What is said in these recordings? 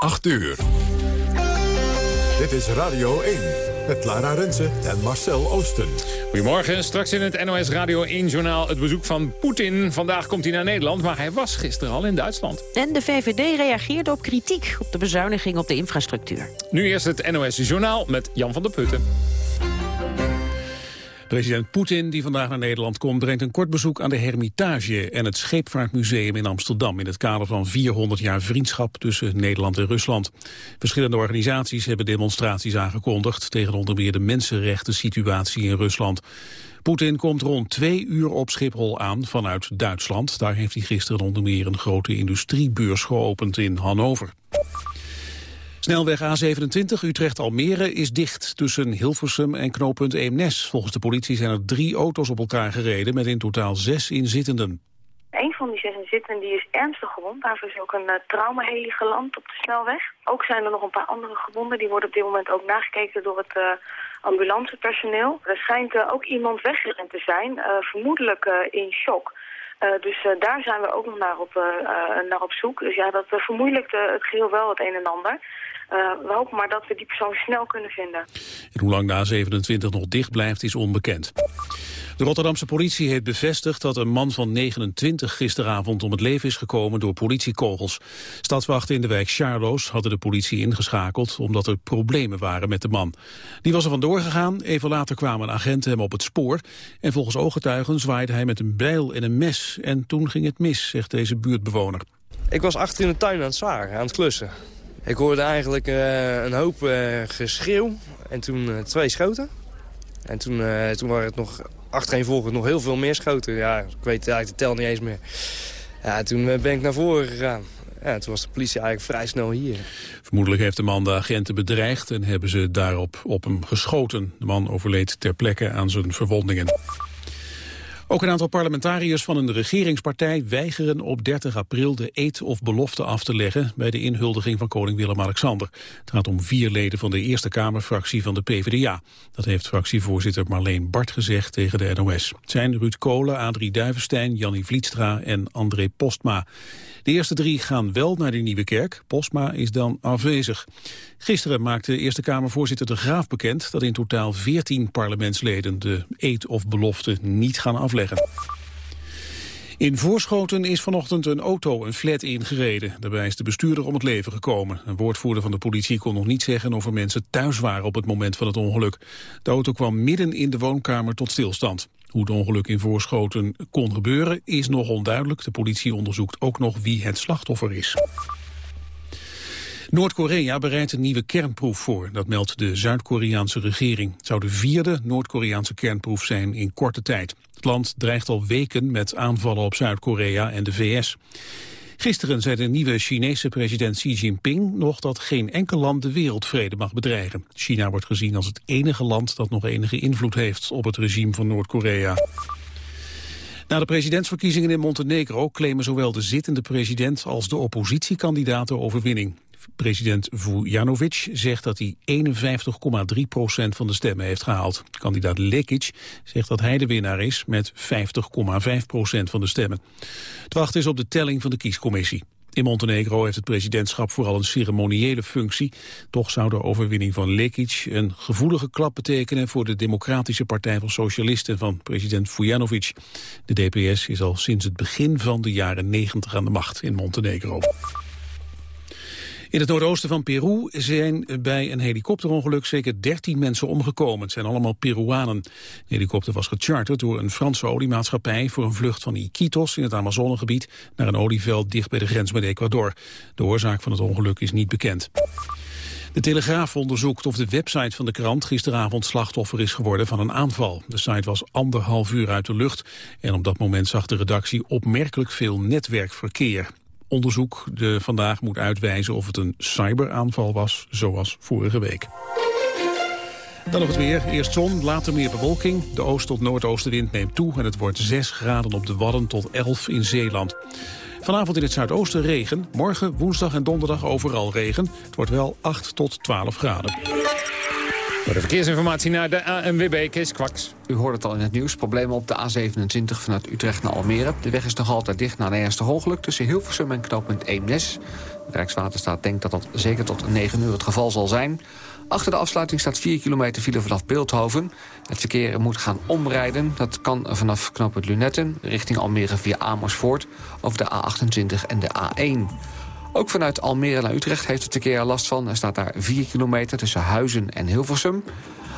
8 uur. Dit is Radio 1 met Lara Rensen en Marcel Oosten. Goedemorgen, straks in het NOS Radio 1-journaal het bezoek van Poetin. Vandaag komt hij naar Nederland, maar hij was gisteren al in Duitsland. En de VVD reageerde op kritiek op de bezuiniging op de infrastructuur. Nu eerst het NOS-journaal met Jan van der Putten. President Poetin, die vandaag naar Nederland komt, brengt een kort bezoek aan de Hermitage en het Scheepvaartmuseum in Amsterdam in het kader van 400 jaar vriendschap tussen Nederland en Rusland. Verschillende organisaties hebben demonstraties aangekondigd tegen onder meer de mensenrechten situatie in Rusland. Poetin komt rond twee uur op Schiphol aan vanuit Duitsland. Daar heeft hij gisteren onder meer een grote industriebeurs geopend in Hannover. Snelweg A27 Utrecht-Almere is dicht tussen Hilversum en knooppunt Eemnes. Volgens de politie zijn er drie auto's op elkaar gereden met in totaal zes inzittenden. Een van die zes inzittenden die is ernstig gewond. Daarvoor is ook een uh, geland op de snelweg. Ook zijn er nog een paar andere gewonden. Die worden op dit moment ook nagekeken door het uh, ambulancepersoneel. Er schijnt uh, ook iemand weggerend te zijn, vermoedelijk in shock. dus daar zijn we ook nog naar op, naar op zoek. Dus ja, dat vermoeilijkt het geheel wel het een en ander. Uh, we hopen maar dat we die persoon snel kunnen vinden. En hoe lang de A27 nog dicht blijft is onbekend. De Rotterdamse politie heeft bevestigd dat een man van 29 gisteravond om het leven is gekomen door politiekogels. Stadswachten in de wijk Charloes hadden de politie ingeschakeld omdat er problemen waren met de man. Die was er vandoor gegaan, even later kwamen agenten hem op het spoor en volgens ooggetuigen zwaaide hij met een bijl en een mes en toen ging het mis, zegt deze buurtbewoner. Ik was achter in de tuin aan het zagen, aan het klussen. Ik hoorde eigenlijk uh, een hoop uh, geschreeuw en toen uh, twee schoten. En toen, toen waren het nog achtereenvolgend nog heel veel meer schoten. Ja, ik weet eigenlijk de tel niet eens meer. Ja, toen ben ik naar voren gegaan. Ja, toen was de politie eigenlijk vrij snel hier. Vermoedelijk heeft de man de agenten bedreigd en hebben ze daarop op hem geschoten. De man overleed ter plekke aan zijn verwondingen. Ook een aantal parlementariërs van een regeringspartij weigeren op 30 april de eed of belofte af te leggen bij de inhuldiging van koning Willem-Alexander. Het gaat om vier leden van de Eerste Kamerfractie van de PvdA. Dat heeft fractievoorzitter Marleen Bart gezegd tegen de NOS. Het zijn Ruud Kolen, Adrie Duivenstein, Jannie Vlietstra en André Postma. De eerste drie gaan wel naar de Nieuwe Kerk. Postma is dan afwezig. Gisteren maakte Eerste Kamervoorzitter De Graaf bekend... dat in totaal 14 parlementsleden de eed of belofte niet gaan afleggen. In Voorschoten is vanochtend een auto een flat ingereden. Daarbij is de bestuurder om het leven gekomen. Een woordvoerder van de politie kon nog niet zeggen of er mensen thuis waren op het moment van het ongeluk. De auto kwam midden in de woonkamer tot stilstand. Hoe het ongeluk in Voorschoten kon gebeuren is nog onduidelijk. De politie onderzoekt ook nog wie het slachtoffer is. Noord-Korea bereidt een nieuwe kernproef voor, dat meldt de Zuid-Koreaanse regering. Het zou de vierde Noord-Koreaanse kernproef zijn in korte tijd. Het land dreigt al weken met aanvallen op Zuid-Korea en de VS. Gisteren zei de nieuwe Chinese president Xi Jinping nog dat geen enkel land de wereldvrede mag bedreigen. China wordt gezien als het enige land dat nog enige invloed heeft op het regime van Noord-Korea. Na de presidentsverkiezingen in Montenegro claimen zowel de zittende president als de oppositiekandidaten overwinning. President Vujanovic zegt dat hij 51,3 procent van de stemmen heeft gehaald. Kandidaat Lekic zegt dat hij de winnaar is met 50,5 procent van de stemmen. Het wachten is op de telling van de kiescommissie. In Montenegro heeft het presidentschap vooral een ceremoniële functie. Toch zou de overwinning van Lekic een gevoelige klap betekenen... voor de Democratische Partij van Socialisten van president Vujanovic. De DPS is al sinds het begin van de jaren 90 aan de macht in Montenegro. In het noordoosten van Peru zijn bij een helikopterongeluk zeker 13 mensen omgekomen. Het zijn allemaal Peruanen. De helikopter was gecharterd door een Franse oliemaatschappij voor een vlucht van Iquitos in het Amazonegebied naar een olieveld dicht bij de grens met Ecuador. De oorzaak van het ongeluk is niet bekend. De Telegraaf onderzoekt of de website van de krant gisteravond slachtoffer is geworden van een aanval. De site was anderhalf uur uit de lucht en op dat moment zag de redactie opmerkelijk veel netwerkverkeer. Onderzoek de vandaag moet uitwijzen of het een cyberaanval was, zoals vorige week. Dan nog het weer. Eerst zon, later meer bewolking. De oost- tot noordoostenwind neemt toe en het wordt 6 graden op de Wadden tot 11 in Zeeland. Vanavond in het zuidoosten regen. Morgen, woensdag en donderdag overal regen. Het wordt wel 8 tot 12 graden. De verkeersinformatie naar de ANWB, Kees Kwaks. U hoort het al in het nieuws. Problemen op de A27 vanuit Utrecht naar Almere. De weg is nog altijd dicht na een ernstig ongeluk... tussen Hilversum en knooppunt Eemnes. De Rijkswaterstaat denkt dat dat zeker tot 9 uur het geval zal zijn. Achter de afsluiting staat 4 kilometer file vanaf Beeldhoven. Het verkeer moet gaan omrijden. Dat kan vanaf knooppunt Lunetten richting Almere via Amersfoort... over de A28 en de A1. Ook vanuit Almere naar Utrecht heeft het verkeer er last van. Er staat daar 4 kilometer tussen Huizen en Hilversum.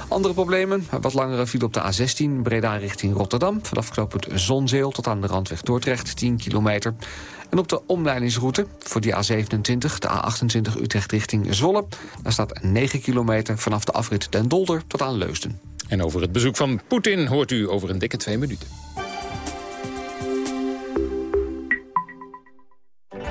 Andere problemen, wat langere file op de A16, Breda richting Rotterdam. Vanaf knooppunt Zonzeel tot aan de randweg Dordrecht, 10 kilometer. En op de omleidingsroute voor die A27, de A28 Utrecht richting Zwolle... daar staat 9 kilometer vanaf de afrit Den Dolder tot aan Leusden. En over het bezoek van Poetin hoort u over een dikke twee minuten.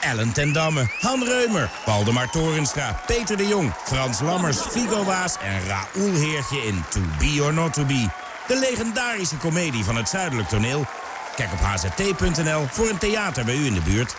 Ellen ten Damme, Han Reumer, Waldemar Torenstra, Peter de Jong... Frans Lammers, Figo Waas en Raoul Heertje in To Be or Not To Be. De legendarische komedie van het Zuidelijk Toneel. Kijk op hzt.nl voor een theater bij u in de buurt.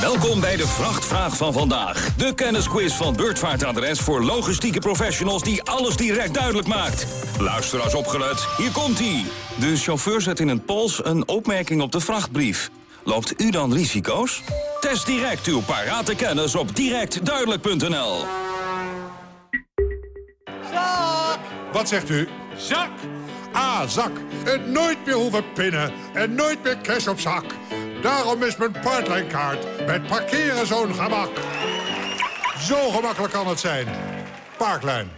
Welkom bij de Vrachtvraag van vandaag. De kennisquiz van Beurtvaartadres voor logistieke professionals... die alles direct duidelijk maakt. Luisteraars opgelet, hier komt-ie. De chauffeur zet in een pols een opmerking op de vrachtbrief. Loopt u dan risico's? Test direct uw parate kennis op directduidelijk.nl. Zak! Wat zegt u? Zak! Ah, zak. En nooit meer hoeven pinnen. En nooit meer cash op zak. Daarom is mijn Parklijnkaart met parkeren zo'n gemak. Zo gemakkelijk kan het zijn. Parklijn.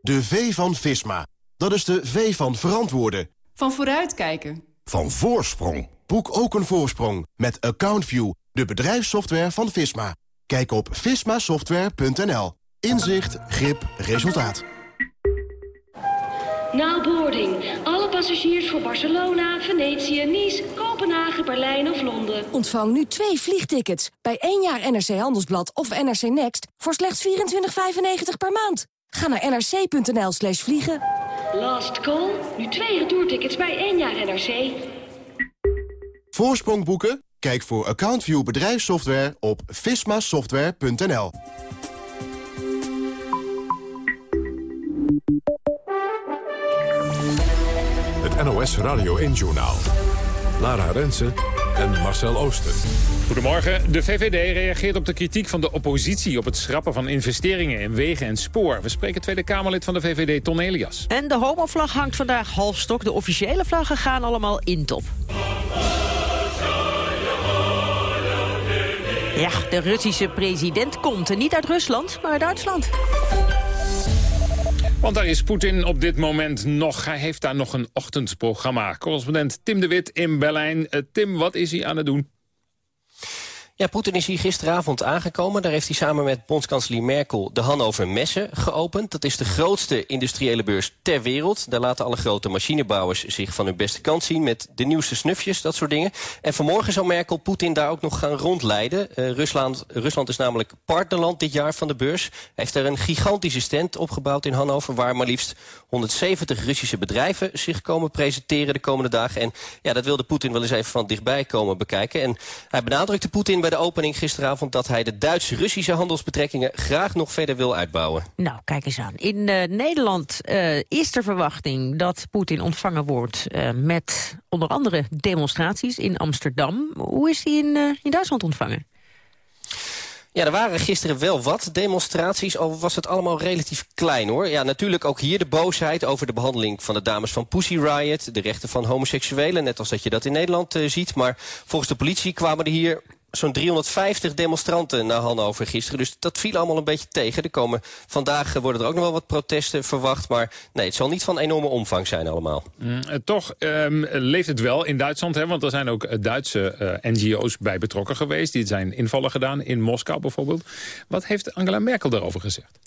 De V van Visma. Dat is de V van verantwoorden. Van vooruitkijken. Van voorsprong. Boek ook een voorsprong met AccountView, de bedrijfssoftware van Visma. Kijk op vismasoftware.nl. Inzicht, grip, resultaat. Now boarding. Alle passagiers voor Barcelona, Venetië, Nice, Kopenhagen, Berlijn of Londen. Ontvang nu twee vliegtickets bij één jaar NRC Handelsblad of NRC Next voor slechts 24,95 per maand. Ga naar nrc.nl slash vliegen. Last call. Nu twee retourtickets bij één jaar NRC. Voorsprong boeken? Kijk voor AccountView bedrijfssoftware op vismasoftware.nl. Het NOS Radio 1-journaal. Lara Rensen en Marcel Ooster. Goedemorgen. De VVD reageert op de kritiek van de oppositie... op het schrappen van investeringen in wegen en spoor. We spreken Tweede Kamerlid van de VVD, Ton Elias. En de homovlag hangt vandaag halfstok. De officiële vlaggen gaan allemaal in top. Ja, de Russische president komt. Niet uit Rusland, maar uit Duitsland. Want daar is Poetin op dit moment nog. Hij heeft daar nog een ochtendprogramma. Correspondent Tim de Wit in Berlijn. Uh, Tim, wat is hij aan het doen? Ja, Poetin is hier gisteravond aangekomen. Daar heeft hij samen met bondskanselier Merkel de Hannover Messe geopend. Dat is de grootste industriële beurs ter wereld. Daar laten alle grote machinebouwers zich van hun beste kant zien... met de nieuwste snufjes, dat soort dingen. En vanmorgen zou Merkel Poetin daar ook nog gaan rondleiden. Uh, Rusland, Rusland is namelijk partnerland dit jaar van de beurs. Hij heeft er een gigantische stand opgebouwd in Hannover... waar maar liefst 170 Russische bedrijven zich komen presenteren de komende dagen. En ja, dat wilde Poetin wel eens even van dichtbij komen bekijken. En hij benadrukte Poetin bij de opening gisteravond... dat hij de Duits-Russische handelsbetrekkingen graag nog verder wil uitbouwen. Nou, kijk eens aan. In uh, Nederland uh, is de verwachting dat Poetin ontvangen wordt... Uh, met onder andere demonstraties in Amsterdam. Hoe is hij in, in Duitsland ontvangen? Ja, er waren gisteren wel wat demonstraties, al was het allemaal relatief klein hoor. Ja, natuurlijk ook hier de boosheid over de behandeling van de dames van Pussy Riot... de rechten van homoseksuelen, net als dat je dat in Nederland uh, ziet. Maar volgens de politie kwamen er hier zo'n 350 demonstranten naar Hannover gisteren. Dus dat viel allemaal een beetje tegen. Er komen, vandaag worden er ook nog wel wat protesten verwacht. Maar nee, het zal niet van enorme omvang zijn allemaal. Mm, toch um, leeft het wel in Duitsland. Hè? Want er zijn ook Duitse uh, NGO's bij betrokken geweest. Die zijn invallen gedaan in Moskou bijvoorbeeld. Wat heeft Angela Merkel daarover gezegd?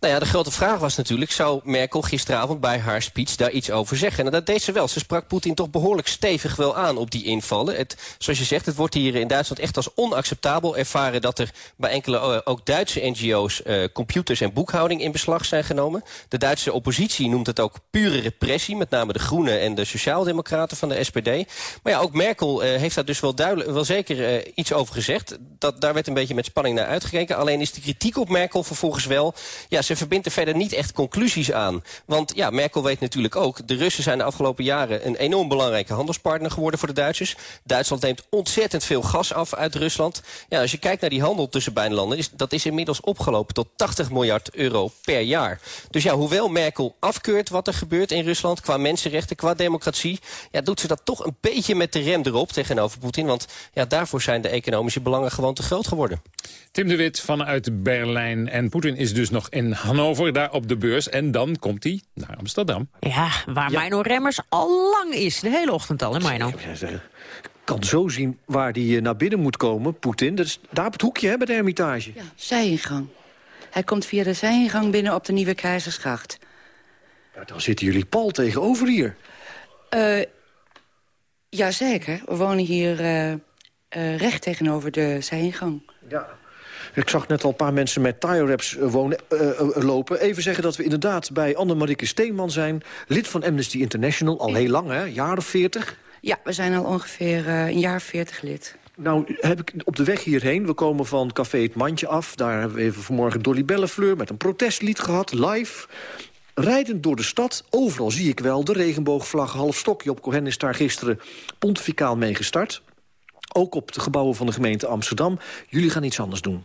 Nou ja, de grote vraag was natuurlijk... zou Merkel gisteravond bij haar speech daar iets over zeggen? En dat deed ze wel. Ze sprak Poetin toch behoorlijk stevig wel aan op die invallen. Het, zoals je zegt, het wordt hier in Duitsland echt als onacceptabel ervaren... dat er bij enkele eh, ook Duitse NGO's uh, computers en boekhouding in beslag zijn genomen. De Duitse oppositie noemt het ook pure repressie... met name de Groenen en de Sociaaldemocraten van de SPD. Maar ja, ook Merkel uh, heeft daar dus wel, duidelijk, wel zeker iets over gezegd. Dat, daar werd een beetje met spanning naar uitgekeken. Alleen is de kritiek op Merkel vervolgens wel... ja, ze verbindt er verder niet echt conclusies aan. Want ja, Merkel weet natuurlijk ook... de Russen zijn de afgelopen jaren een enorm belangrijke handelspartner geworden voor de Duitsers. Duitsland neemt ontzettend veel gas af uit Rusland. Ja, als je kijkt naar die handel tussen beide landen... Is, dat is inmiddels opgelopen tot 80 miljard euro per jaar. Dus ja, hoewel Merkel afkeurt wat er gebeurt in Rusland... qua mensenrechten, qua democratie... Ja, doet ze dat toch een beetje met de rem erop tegenover Poetin. Want ja, daarvoor zijn de economische belangen gewoon te groot geworden. Tim de Wit vanuit Berlijn. En Poetin is dus nog in Hannover, daar op de beurs. En dan komt hij naar Amsterdam. Ja, waar ja. Mino Remmers al lang is. De hele ochtend al, hè Mino? kan zo zien waar hij naar binnen moet komen, Poetin. Dat is daar op het hoekje hè, bij de Hermitage. Ja, zijingang. Hij komt via de zijingang binnen op de Nieuwe Keizersgracht. Ja, dan zitten jullie pal tegenover hier. Uh, jazeker. We wonen hier uh, uh, recht tegenover de zijingang. Ja. Ik zag net al een paar mensen met tie-wraps wonen, lopen. Even zeggen dat we inderdaad bij Anne-Marieke Steenman zijn. Lid van Amnesty International, al heel lang, hè? jaar of veertig. Ja, we zijn al ongeveer uh, een jaar veertig lid. Nou, heb ik op de weg hierheen, we komen van Café Het Mandje af... daar hebben we even vanmorgen Dolly Bellefleur met een protestlied gehad, live... Rijdend door de stad, overal zie ik wel de regenboogvlag half stokje. Op Cohen is daar gisteren pontificaal mee gestart. Ook op de gebouwen van de gemeente Amsterdam. Jullie gaan iets anders doen.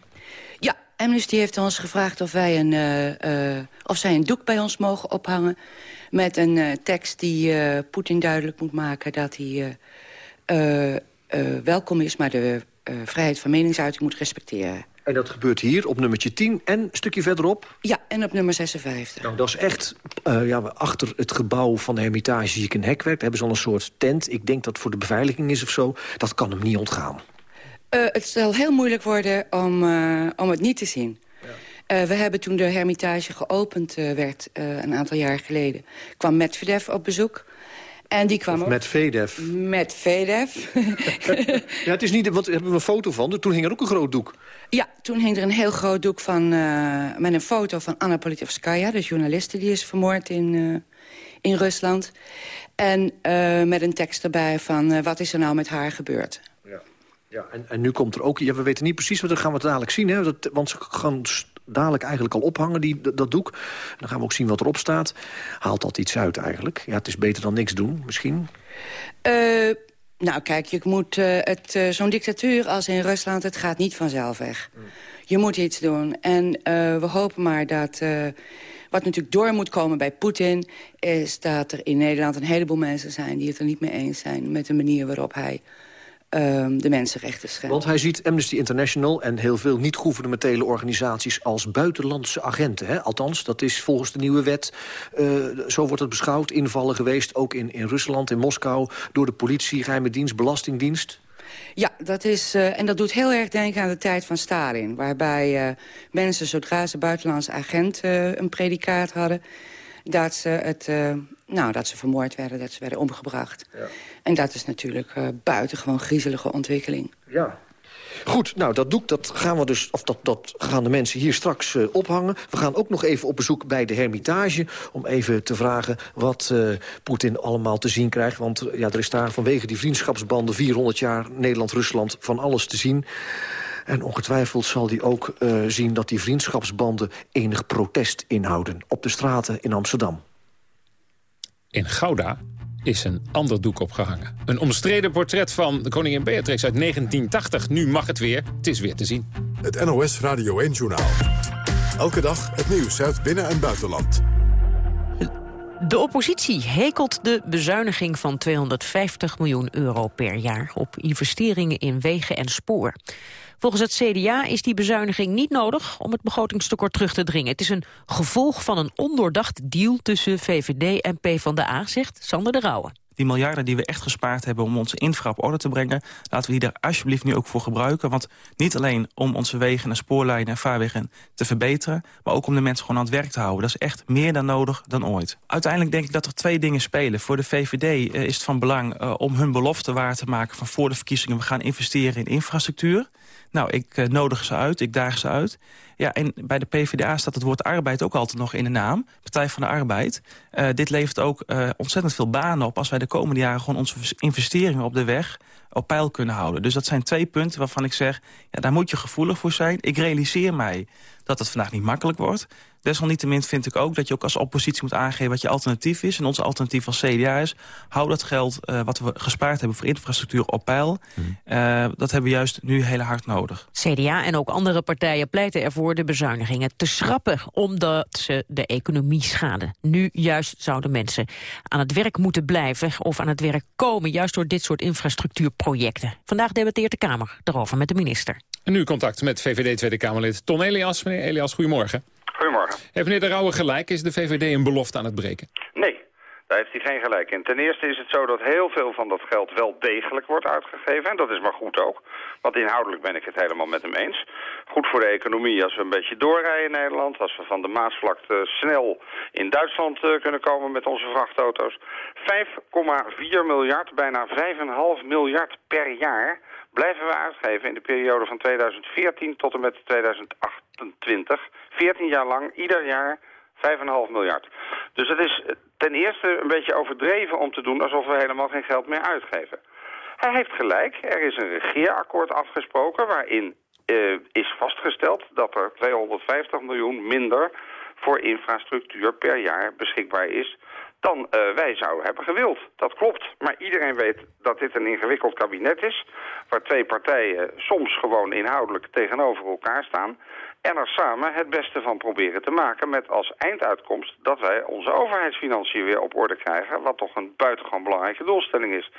Amnesty heeft ons gevraagd of, wij een, uh, uh, of zij een doek bij ons mogen ophangen... met een uh, tekst die Poetin duidelijk moet maken dat hij welkom is... maar de vrijheid van meningsuiting moet respecteren. En dat gebeurt hier op nummertje 10 en een stukje verderop? Ja, en op nummer 56. Nou, dat is echt... Uh, ja, achter het gebouw van de Hermitage zie ik een hekwerk. Daar hebben ze al een soort tent. Ik denk dat het voor de beveiliging is of zo. Dat kan hem niet ontgaan. Uh, het zal heel moeilijk worden om, uh, om het niet te zien. Ja. Uh, we hebben toen de Hermitage geopend werd, een aantal jaar geleden... kwam Medvedev op bezoek. En die kwam of met VDEF. Met VDEF. ja, het is niet, want we hebben een foto van. Toen hing er ook een groot doek. Ja, toen hing er een heel groot doek van, uh, met een foto van Anna Politkovskaya... de journaliste die is vermoord in, uh, in Rusland. En uh, met een tekst erbij van wat is er nou met haar gebeurd. Ja, en, en nu komt er ook... Ja, we weten niet precies wat, dat gaan we dadelijk zien. Hè, dat, want ze gaan dadelijk eigenlijk al ophangen, die, dat doek. Dan gaan we ook zien wat erop staat. Haalt dat iets uit eigenlijk? Ja, het is beter dan niks doen, misschien? Uh, nou, kijk, je moet uh, het uh, zo'n dictatuur als in Rusland... het gaat niet vanzelf weg. Mm. Je moet iets doen. En we hopen maar dat... wat natuurlijk door moet komen bij Poetin... is dat er in Nederland een heleboel mensen zijn... die het er niet mee eens zijn met de manier waarop hij um, de mensenrechten schendt. Want hij ziet Amnesty International en heel veel niet-gouvernementele organisaties... als buitenlandse agenten. Hè? Althans, dat is volgens de nieuwe wet, uh, zo wordt het beschouwd... invallen geweest, ook in, in Rusland, in Moskou... door de politie, geheime dienst, belastingdienst. Ja, dat is, uh, en dat doet heel erg denken aan de tijd van Stalin... waarbij uh, mensen, zodra ze buitenlandse agent een predicaat hadden... dat ze, het, nou, dat ze vermoord werden, dat ze werden omgebracht. Ja. En dat is natuurlijk uh, buitengewoon griezelige ontwikkeling. Ja. Goed, nou dat doek dat gaan we dus, of dat, dat gaan de mensen hier straks uh, ophangen. We gaan ook nog even op bezoek bij de Hermitage om even te vragen wat Poetin allemaal te zien krijgt. Want ja, er is daar vanwege die vriendschapsbanden 400 jaar Nederland-Rusland van alles te zien. En ongetwijfeld zal hij ook uh, zien dat die vriendschapsbanden enig protest inhouden op de straten in Amsterdam. In Gouda is een ander doek opgehangen. Een omstreden portret van de koningin Beatrix uit 1980. Nu mag het weer. Het is weer te zien. Het NOS Radio 1-journaal. Elke dag het nieuws uit binnen- en buitenland. De oppositie hekelt de bezuiniging van 250 miljoen euro per jaar... op investeringen in wegen en spoor. Volgens het CDA is die bezuiniging niet nodig om het begrotingstekort terug te dringen. Het is een gevolg van een ondoordacht deal tussen VVD en PvdA, zegt Sander de Rauwe. die miljarden die we echt gespaard hebben... om onze infra op orde te brengen... laten we die daar alsjeblieft nu ook voor gebruiken. Want niet alleen om onze wegen en spoorlijnen en vaarwegen te verbeteren... maar ook om de mensen gewoon aan het werk te houden. Dat is echt meer dan nodig dan ooit. Uiteindelijk denk ik dat er twee dingen spelen. Voor de VVD is het van belang om hun belofte waar te maken... van voor de verkiezingen we gaan investeren in infrastructuur... Nou, ik uh, nodig ze uit, ik daag ze uit. Ja, en bij de PvdA staat het woord arbeid ook altijd nog in de naam. Partij van de Arbeid. Uh, dit levert ook uh, ontzettend veel banen op... als wij de komende jaren gewoon onze investeringen op de weg op peil kunnen houden. Dus dat zijn twee punten waarvan ik zeg... Ja, daar moet je gevoelig voor zijn. Ik realiseer mij dat het vandaag niet makkelijk wordt. Desalniettemin vind ik ook dat je ook als oppositie moet aangeven... wat je alternatief is. En onze alternatief als CDA is... hou dat geld uh, wat we gespaard hebben voor infrastructuur op peil. Mm. Uh, dat hebben we juist nu heel hard nodig. CDA en ook andere partijen pleiten ervoor de bezuinigingen te schrappen... omdat ze de economie schaden. Nu juist zouden mensen aan het werk moeten blijven... of aan het werk komen, juist door dit soort infrastructuurprojecten. Vandaag debatteert de Kamer daarover met de minister. En nu contact met VVD Tweede Kamerlid Ton Elias. Meneer Elias, goedemorgen. Goedemorgen. Heeft meneer De Rauwe gelijk? Is de VVD een belofte aan het breken? Nee, daar heeft hij geen gelijk in. Ten eerste is het zo dat heel veel van dat geld wel degelijk wordt uitgegeven. En dat is maar goed ook. Want inhoudelijk ben ik het helemaal met hem eens. Goed voor de economie als we een beetje doorrijden in Nederland. Als we van de Maasvlakte snel in Duitsland uh, kunnen komen met onze vrachtauto's. 5,4 miljard, bijna 5,5 miljard per jaar blijven we uitgeven in de periode van 2014 tot en met 2028. 14 jaar lang, ieder jaar 5,5 miljard. Dus het is ten eerste een beetje overdreven om te doen alsof we helemaal geen geld meer uitgeven. Hij heeft gelijk, er is een regeerakkoord afgesproken waarin uh, is vastgesteld dat er 250 miljoen minder voor infrastructuur per jaar beschikbaar is dan uh, wij zouden hebben gewild. Dat klopt. Maar iedereen weet dat dit een ingewikkeld kabinet is... waar twee partijen soms gewoon inhoudelijk tegenover elkaar staan... en er samen het beste van proberen te maken met als einduitkomst... dat wij onze overheidsfinanciën weer op orde krijgen... wat toch een buitengewoon belangrijke doelstelling is.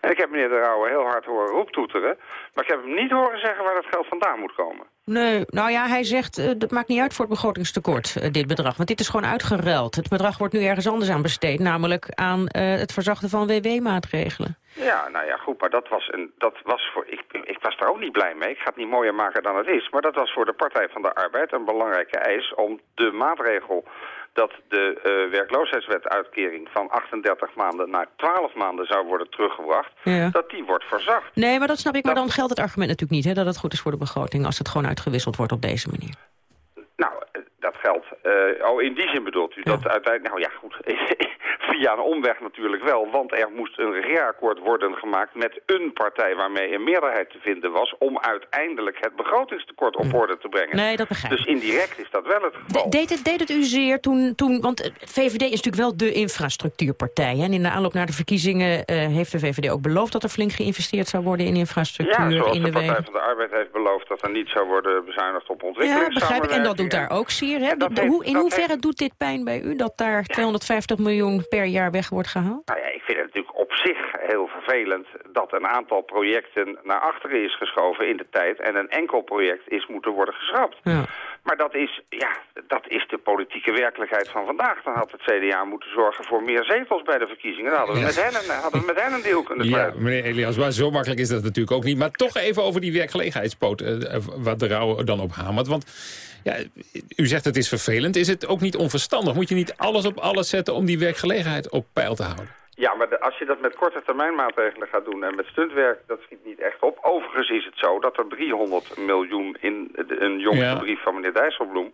En ik heb meneer De Rauwe heel hard horen roeptoeteren... maar ik heb hem niet horen zeggen waar dat geld vandaan moet komen. Nee, nou ja, hij zegt, uh, dat maakt niet uit voor het begrotingstekort, uh, dit bedrag. Want dit is gewoon uitgeruild. Het bedrag wordt nu ergens anders aan besteed, namelijk aan uh, het verzachten van WW-maatregelen. Ja, nou ja, goed, maar dat was, een, dat was voor... Ik, ik was daar ook niet blij mee. Ik ga het niet mooier maken dan het is. Maar dat was voor de Partij van de Arbeid een belangrijke eis om de maatregel dat de uh, werkloosheidswetuitkering van 38 maanden naar 12 maanden zou worden teruggebracht, ja. dat die wordt verzacht. Nee, maar dat snap ik. Maar dan geldt het argument natuurlijk niet, hè, dat het goed is voor de begroting als het gewoon uitgewisseld wordt op deze manier. Nou, dat geldt. Uh, oh, in die zin bedoelt u ja. dat uiteindelijk... Nou ja, goed. Via een omweg natuurlijk wel. Want er moest een regeerakkoord worden gemaakt met een partij... waarmee een meerderheid te vinden was... om uiteindelijk het begrotingstekort op orde te brengen. Nee, dat begrijp Dus indirect is dat wel het geval. De, deed, het, deed het u zeer toen... toen want VVD is natuurlijk wel de infrastructuurpartij. Hè? En in de aanloop naar de verkiezingen uh, heeft de VVD ook beloofd... dat er flink geïnvesteerd zou worden in infrastructuur. Ja, zoals in de, de Partij wegen. van de Arbeid heeft beloofd... dat er niet zou worden bezuinigd op ontwikkeling. Ja, begrijp ik. En dat doet daar ook zeer. Hè? dat De, heeft- hoe, in hoeverre heeft- doet dit pijn bij u, dat daar 250 miljoen per jaar weg wordt gehaald? Nou ja, ik vind het natuurlijk op zich heel vervelend dat een aantal projecten naar achteren is geschoven in de tijd en een enkel project is moeten worden geschrapt. Ja. Maar dat is, ja, dat is de politieke werkelijkheid van vandaag. Dan had het CDA moeten zorgen voor meer zetels bij de verkiezingen. Dan hadden we, Ja. met, hen een, hadden we met hen een deal kunnen Ja, sluiten. meneer Elias, maar zo makkelijk is dat natuurlijk ook niet. Maar toch even over die werkgelegenheidspoot, eh, wat de Rauwe dan op hamert. Want ja, u zegt het is vervelend. Is het ook niet onverstandig? Moet je niet alles op alles zetten om die werkgelegenheid op peil te houden? Ja, maar de- als je dat met korte termijn maatregelen gaat doen en met stuntwerk, dat schiet niet echt op. Overigens is het zo dat er 300 miljoen in de- een jongste Ja. brief van meneer Dijsselbloem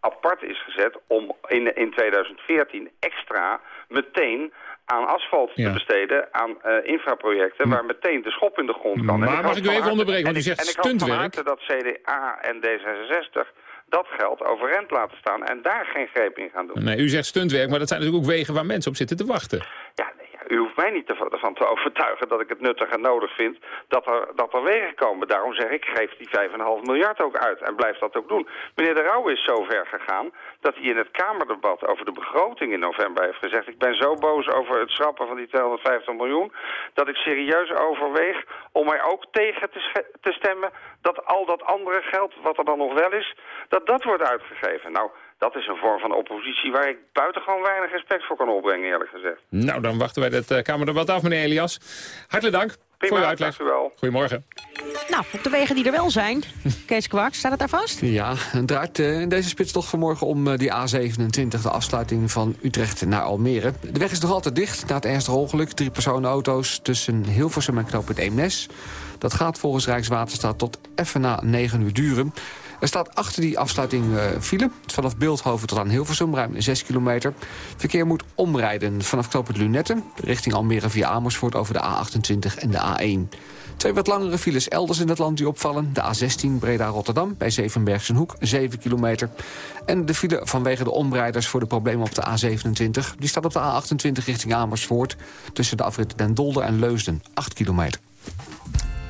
apart is gezet om in, in 2014 extra meteen aan asfalt te besteden aan eh, infraprojecten waar meteen de schop in de grond kan. En Maar ik mag ik u even harte- onderbreken, want u zegt En ik hoop van stuntwerk. harte dat CDA en D66 dat geld overeind laten staan en daar geen greep in gaan doen. Nee, u zegt stuntwerk, maar dat zijn natuurlijk ook wegen waar mensen op zitten te wachten. Ja, u hoeft mij niet ervan te overtuigen dat ik het nuttig en nodig vind dat er, dat er wegen komen. Daarom zeg ik, geef die 5,5 miljard ook uit en blijf dat ook doen. Meneer De Rauw is zo ver gegaan dat hij in het Kamerdebat over de begroting in november heeft gezegd... ik ben zo boos over het schrappen van die 250 miljoen... dat ik serieus overweeg om er ook tegen te, te stemmen... dat al dat andere geld, wat er dan nog wel is, dat dat wordt uitgegeven. Nou, Dat is een vorm van oppositie waar ik buitengewoon weinig respect voor kan opbrengen, eerlijk gezegd. Nou, dan wachten wij de Kamer er wat af, meneer Elias. Hartelijk dank Prima, voor uw uitleg. dank u wel. Goedemorgen. Nou, op de wegen die er wel zijn. Kees Kwak, staat het daar vast? Ja, het draait eh, in deze spits toch vanmorgen om eh, die A27... de afsluiting van Utrecht naar Almere. De weg is nog altijd dicht na het ernstige ongeluk. Drie personenauto's tussen Hilversum en knooppunt Eemnes. Dat gaat volgens Rijkswaterstaat tot even na 9 uur duren. Er staat achter die afsluiting uh, file. Vanaf Beeldhoven tot aan Hilversum, ruim 6 kilometer. Verkeer moet omrijden vanaf knooppunt Lunetten... richting Almere via Amersfoort over de A28 en de A1. Twee wat langere files elders in het land die opvallen. De A16 Breda-Rotterdam bij Zevenbergsenhoek, 7 kilometer. En de file vanwege de omrijders voor de problemen op de A27... die staat op de A28 richting Amersfoort... tussen de afrit Den Dolder en Leusden, 8 kilometer.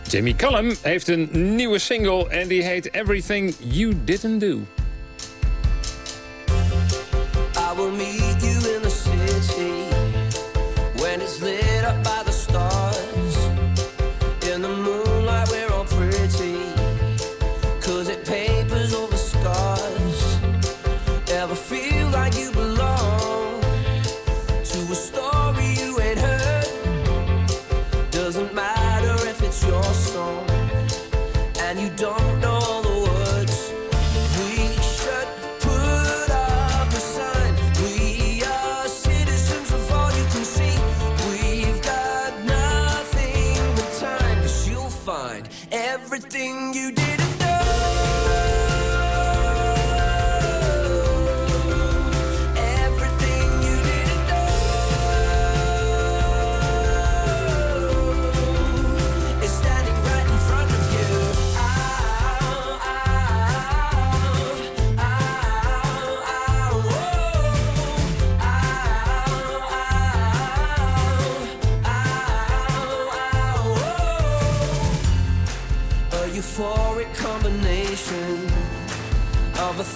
Jamie Cullum heeft een nieuwe single en die heet Everything You Didn't Do. I will meet you in the city when it's lit up by the stars.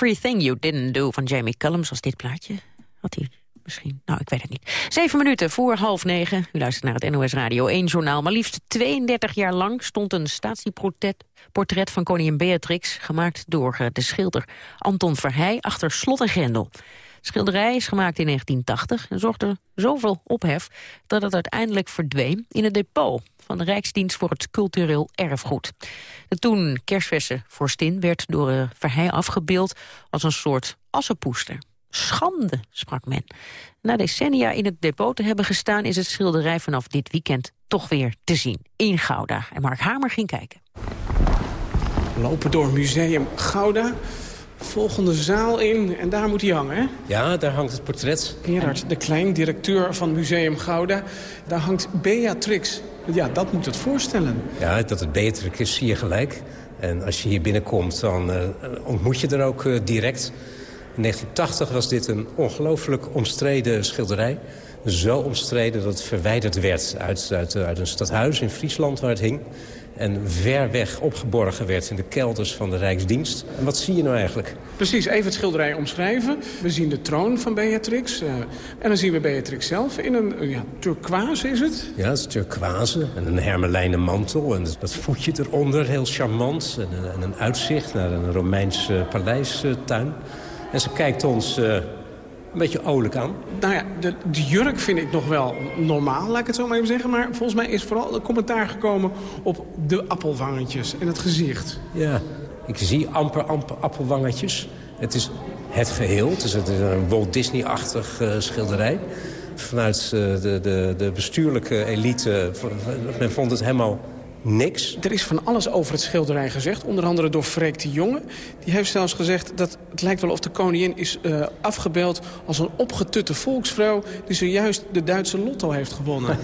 Everything You Didn't Do van Jamie Cullum, zoals dit plaatje. Had hij misschien? Nou, ik weet het niet. Zeven minuten voor half negen. U luistert naar het NOS Radio 1 journaal. Maar liefst 32 jaar lang stond een statieportret portret van koningin Beatrix... gemaakt door eh, de schilder Anton Verheij achter slot en grendel. De schilderij is gemaakt in 1980 en zorgde zoveel ophef... dat het uiteindelijk verdween in het depot van de Rijksdienst voor het Cultureel Erfgoed. De toen kerstverse vorstin werd door Verheij afgebeeld als een soort assenpoester. Schande, sprak men. Na decennia in het depot te hebben gestaan... is het schilderij vanaf dit weekend toch weer te zien. In Gouda. En Mark Hamer ging kijken. Lopen door Museum Gouda. Volgende zaal in en daar moet hij hangen, hè? Ja, daar hangt het portret. Gerard de Klein, directeur van Museum Gouda. Daar hangt Beatrix. Ja, dat moet het voorstellen. Ja, dat het Beatrix is, zie je gelijk. En als je hier binnenkomt, dan uh, ontmoet je er ook uh, direct. In 1980 was dit een ongelooflijk omstreden schilderij. Zo omstreden dat het verwijderd werd uit, uit, uit een stadhuis in Friesland waar het hing en ver weg opgeborgen werd in de kelders van de Rijksdienst. En wat zie je nou eigenlijk? Precies, even het schilderij omschrijven. We zien de troon van Beatrix. Uh, en dan zien we Beatrix zelf in een uh, ja, turquoise, is het? Ja, het is turquoise. En een hermelijnen mantel. En dat voetje eronder, heel charmant. En, en een uitzicht naar een Romeins uh, paleistuin. En ze kijkt ons een beetje olijk aan. Nou ja, de, de, jurk vind ik nog wel normaal, laat ik het zo maar even zeggen. Maar volgens mij is vooral een commentaar gekomen op de appelwangetjes en het gezicht. Ja, ik zie amper, amper appelwangetjes. Het is het geheel. Het is een Walt Disney-achtig uh, schilderij. Vanuit uh, de, de, de bestuurlijke elite, men vond het helemaal niks. Er is van alles over het schilderij gezegd. Onder andere door Freek de Jonge. Die heeft zelfs gezegd dat het lijkt wel of de koningin is uh, afgebeeld... als een opgetutte volksvrouw die zojuist de Duitse lotto heeft gewonnen.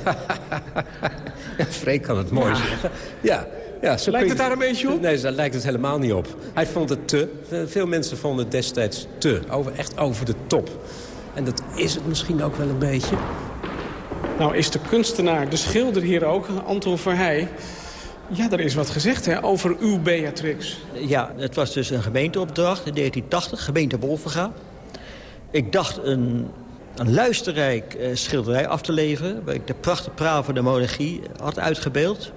Freek kan het mooi ja. zeggen. Ja, ja, zo lijkt het daar een beetje op? Nee, daar lijkt het helemaal niet op. Hij vond het te. Veel mensen vonden het destijds te. Over, echt over de top. En dat is het misschien ook wel een beetje. Nou is de kunstenaar, de schilder hier ook, Anton Verheij... Ja, er is wat gezegd hè, over uw Beatrix. Ja, het was dus een gemeenteopdracht in 1980, gemeente Wolvenga. Ik dacht een, een luisterrijk uh, schilderij af te leveren... waar ik de prachtige praal van de monarchie had uitgebeeld.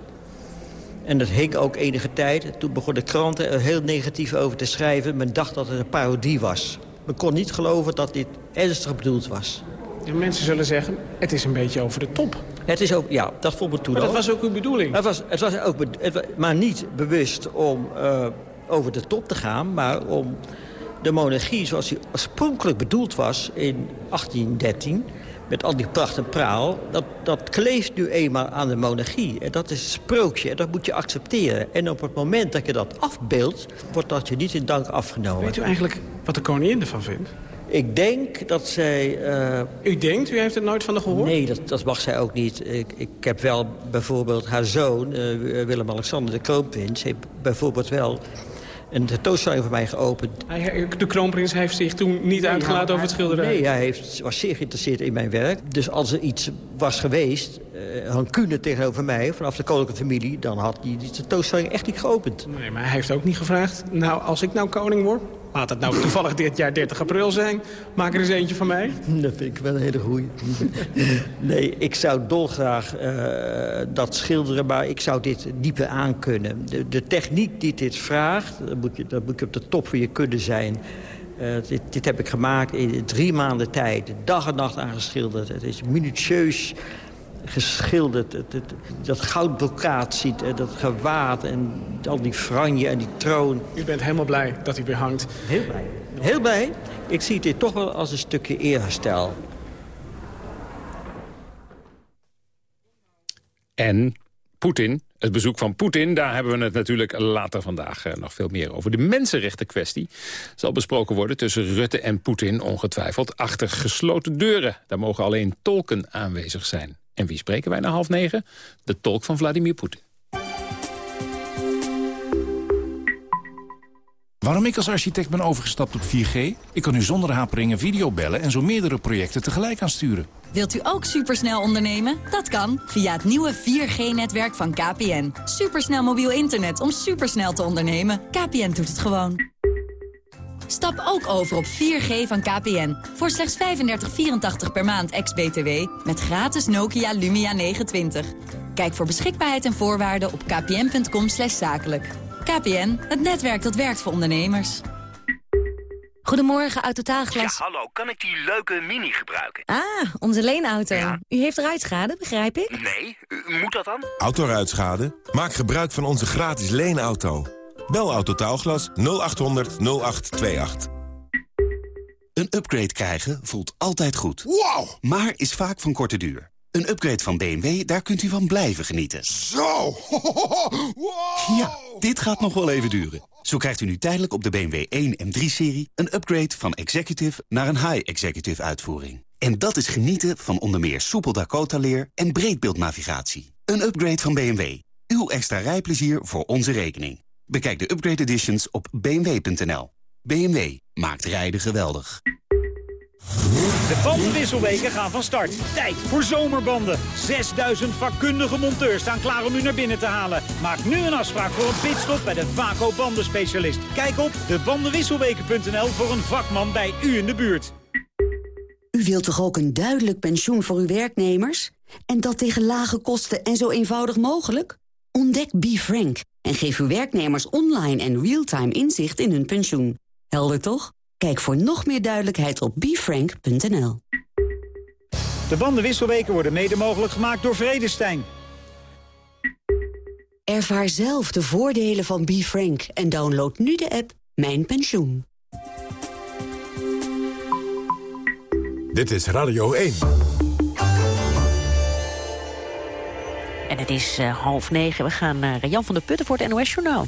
En dat hing ook enige tijd. Toen begon de kranten er heel negatief over te schrijven. Men dacht dat het een parodie was. Men kon niet geloven dat dit ernstig bedoeld was. En mensen zullen zeggen, het is een beetje over de top. Het is ook, ja, dat vond me toen Maar dat was ook uw bedoeling? Het was, het was ook, het maar niet bewust om uh, over de top te gaan... maar om de monarchie zoals die oorspronkelijk bedoeld was in 1813... met al die pracht en praal, dat, dat kleeft nu eenmaal aan de monarchie. En dat is een sprookje, en dat moet je accepteren. En op het moment dat je dat afbeeldt, wordt dat je niet in dank afgenomen. Weet u eigenlijk wat de koningin ervan vindt? Ik denk dat zij... Uh... U denkt? U heeft het nooit van de gehoord? Nee, dat, dat mag zij ook niet. Ik, ik heb wel bijvoorbeeld haar zoon, uh, Willem-Alexander de Kroonprins... heeft bijvoorbeeld wel een tentoonstelling voor mij geopend. De kroonprins heeft zich toen niet uitgelaten over het schilderij? Nee, hij heeft, was zeer geïnteresseerd in mijn werk. Dus als er iets was geweest, uh, rancune tegenover mij... vanaf de koninklijke familie, dan had hij die tentoonstelling echt niet geopend. Nee, maar hij heeft ook niet gevraagd... nou, als ik nou koning word, Laat het nou toevallig dit jaar 30 april zijn. Maak er eens eentje van mij. Dat vind ik wel een hele goeie. nee, ik zou dolgraag uh, dat schilderen, maar ik zou dit dieper aankunnen. De, de techniek die dit vraagt, dat moet, je, dat moet je op de top van je kunnen zijn. Uh, dit, dit, heb ik gemaakt in drie maanden tijd. Dag en nacht aangeschilderd. Het is minutieus geschilderd. Het, het, dat goudbrokaat ziet, en dat gewaad en al die franje en die troon. U bent helemaal blij dat hij weer hangt. Heel blij. Heel blij. Ik zie dit toch wel als een stukje eerherstel. En Poetin, het bezoek van Poetin, daar hebben we het natuurlijk later vandaag uh, nog veel meer over. De mensenrechtenkwestie zal besproken worden tussen Rutte en Poetin, ongetwijfeld achter gesloten deuren. Daar mogen alleen tolken aanwezig zijn. En wie spreken wij na half negen? De tolk van Vladimir Poetin. Waarom ik als architect ben overgestapt op 4G? Ik kan nu zonder haperingen videobellen en zo meerdere projecten tegelijk aansturen. Wilt u ook supersnel ondernemen? Dat kan via het nieuwe 4G-netwerk van KPN. Supersnel mobiel internet om supersnel te ondernemen. KPN doet het gewoon. Stap ook over op 4G van KPN. Voor slechts 35,84 per maand ex-BTW. Met gratis Nokia Lumia 920. Kijk voor beschikbaarheid en voorwaarden op kpn.com zakelijk. KPN, het netwerk dat werkt voor ondernemers. Goedemorgen, Autotaalglas. Ja, hallo. Kan ik die leuke Mini gebruiken? Ah, onze leenauto. Ja. U heeft ruitschade, begrijp ik? Nee, moet dat dan? Autoruitschade? Maak gebruik van onze gratis leenauto. Bel Autotaalglas 0800 0828. Een upgrade krijgen voelt altijd goed. Wow! Maar is vaak van korte duur. Een upgrade van BMW, daar kunt u van blijven genieten. Zo! wow! Ja, dit gaat nog wel even duren. Zo krijgt u nu tijdelijk op de BMW 1 en 3-serie... een upgrade van executive naar een high-executive uitvoering. En dat is genieten van onder meer soepel Dakota-leer en breedbeeldnavigatie. Een upgrade van BMW. Uw extra rijplezier voor onze rekening. Bekijk de upgrade editions op bmw.nl. BMW maakt rijden geweldig. De bandenwisselweken gaan van start. Tijd voor zomerbanden. 6000 vakkundige monteurs staan klaar om u naar binnen te halen. Maak nu een afspraak voor een pitstop bij de Vaco bandenspecialist. Kijk op debandenwisselweken.nl voor een vakman bij u in de buurt. U wilt toch ook een duidelijk pensioen voor uw werknemers? En dat tegen lage kosten en zo eenvoudig mogelijk? Ontdek BeFrank en geef uw werknemers online en real-time inzicht in hun pensioen. Helder toch? Kijk voor nog meer duidelijkheid op befrank.nl. De bandenwisselweken worden mede mogelijk gemaakt door Vredestein. Ervaar zelf de voordelen van BeFrank en download nu de app Mijn Pensioen. Dit is Radio 1. Het is uh, half negen. We gaan naar Jan van der Putten voor het NOS-journaal.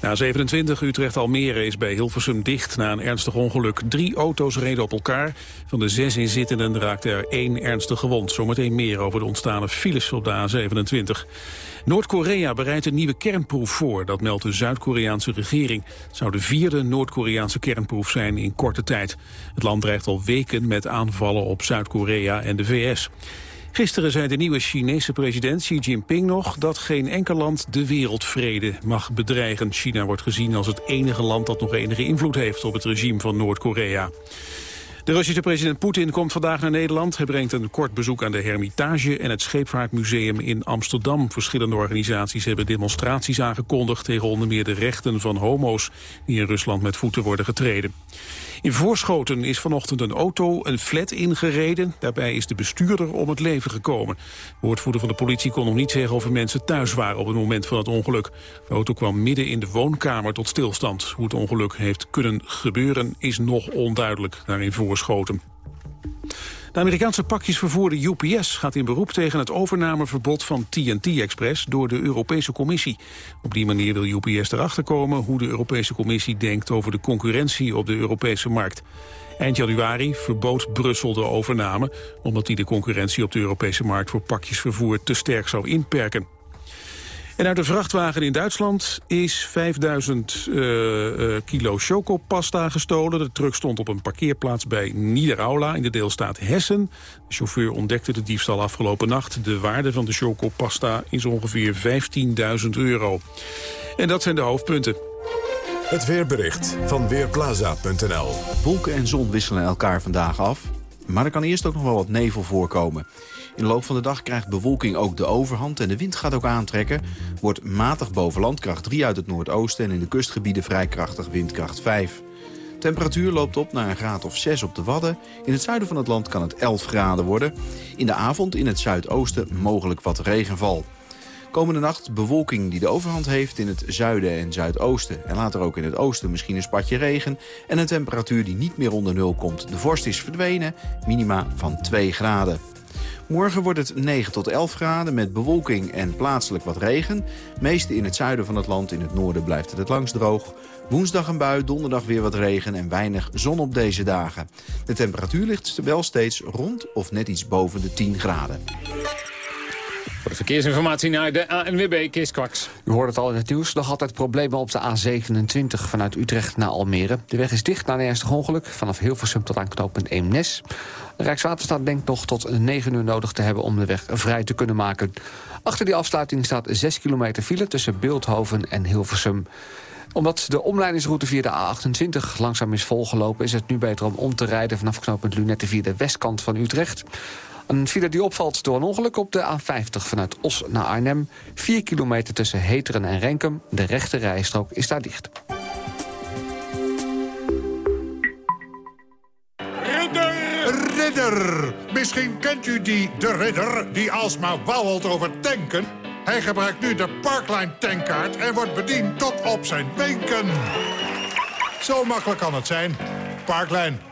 Na 27 Utrecht-Almere is bij Hilversum dicht na een ernstig ongeluk. Drie auto's reden op elkaar. Van de zes inzittenden raakte er één ernstig gewond. Zometeen meer over de ontstane files op de A27. Noord-Korea bereidt een nieuwe kernproef voor, dat meldt de Zuid-Koreaanse regering. Het zou de vierde Noord-Koreaanse kernproef zijn in korte tijd. Het land dreigt al weken met aanvallen op Zuid-Korea en de VS. Gisteren zei de nieuwe Chinese president Xi Jinping nog dat geen enkel land de wereldvrede mag bedreigen. China wordt gezien als het enige land dat nog enige invloed heeft op het regime van Noord-Korea. De Russische president Poetin komt vandaag naar Nederland. Hij brengt een kort bezoek aan de Hermitage en het Scheepvaartmuseum in Amsterdam. Verschillende organisaties hebben demonstraties aangekondigd tegen onder meer de rechten van homo's die in Rusland met voeten worden getreden. In Voorschoten is vanochtend een auto een flat ingereden. Daarbij is de bestuurder om het leven gekomen. De woordvoerder van de politie kon nog niet zeggen of er mensen thuis waren op het moment van het ongeluk. De auto kwam midden in de woonkamer tot stilstand. Hoe het ongeluk heeft kunnen gebeuren is nog onduidelijk daar in Voorschoten. De Amerikaanse pakjesvervoerder UPS gaat in beroep tegen het overnameverbod van TNT Express door de Europese Commissie. Op die manier wil UPS erachter komen hoe de Europese Commissie denkt over de concurrentie op de Europese markt. Eind januari verbood Brussel de overname, omdat die de concurrentie op de Europese markt voor pakjesvervoer te sterk zou inperken. En uit de vrachtwagen in Duitsland is 5000 uh, uh, kilo chocopasta gestolen. De truck stond op een parkeerplaats bij Niederaula in de deelstaat Hessen. De chauffeur ontdekte de diefstal afgelopen nacht. De waarde van de chocopasta is ongeveer 15.000 euro. En dat zijn de hoofdpunten. Het weerbericht van Weerplaza.nl Wolken en zon wisselen elkaar vandaag af. Maar er kan eerst ook nog wel wat nevel voorkomen. In de loop van de dag krijgt bewolking ook de overhand en de wind gaat ook aantrekken. Wordt matig boven landkracht 3 uit het noordoosten en in de kustgebieden vrij krachtig windkracht 5. Temperatuur loopt op naar een graad of 6 op de Wadden. In het zuiden van het land kan het 11 graden worden. In de avond in het zuidoosten mogelijk wat regenval. Komende nacht bewolking die de overhand heeft in het zuiden en zuidoosten. En later ook in het oosten misschien een spatje regen. En een temperatuur die niet meer onder nul komt. De vorst is verdwenen, minima van 2 graden. Morgen wordt het 9 tot 11 graden met bewolking en plaatselijk wat regen. Meeste in het zuiden van het land, in het noorden blijft het het langst droog. Woensdag een bui, donderdag weer wat regen en weinig zon op deze dagen. De temperatuur ligt wel steeds rond of net iets boven de 10 graden. Voor de verkeersinformatie naar de ANWB, Kees Kwaks. U hoort het al in het nieuws. Nog altijd problemen op de A27 vanuit Utrecht naar Almere. De weg is dicht na een ernstig ongeluk. Vanaf Hilversum tot aan knooppunt Eemnes. Rijkswaterstaat denkt nog tot 9 uur nodig te hebben om de weg vrij te kunnen maken. Achter die afsluiting staat 6 kilometer file tussen Beeldhoven en Hilversum omdat de omleidingsroute via de A28 langzaam is volgelopen... is het nu beter om om te rijden vanaf knooppunt Lunette via de westkant van Utrecht. Een file die opvalt door een ongeluk op de A50 vanuit Os naar Arnhem. 4 kilometer tussen Heteren en Renkum. De rechte rijstrook is daar dicht. Ridder! Misschien kent u die de ridder die alsmaar wauwelt over tanken. Hij gebruikt nu de Parkline tankkaart en wordt bediend tot op zijn wenken. Zo makkelijk kan het zijn. Parkline.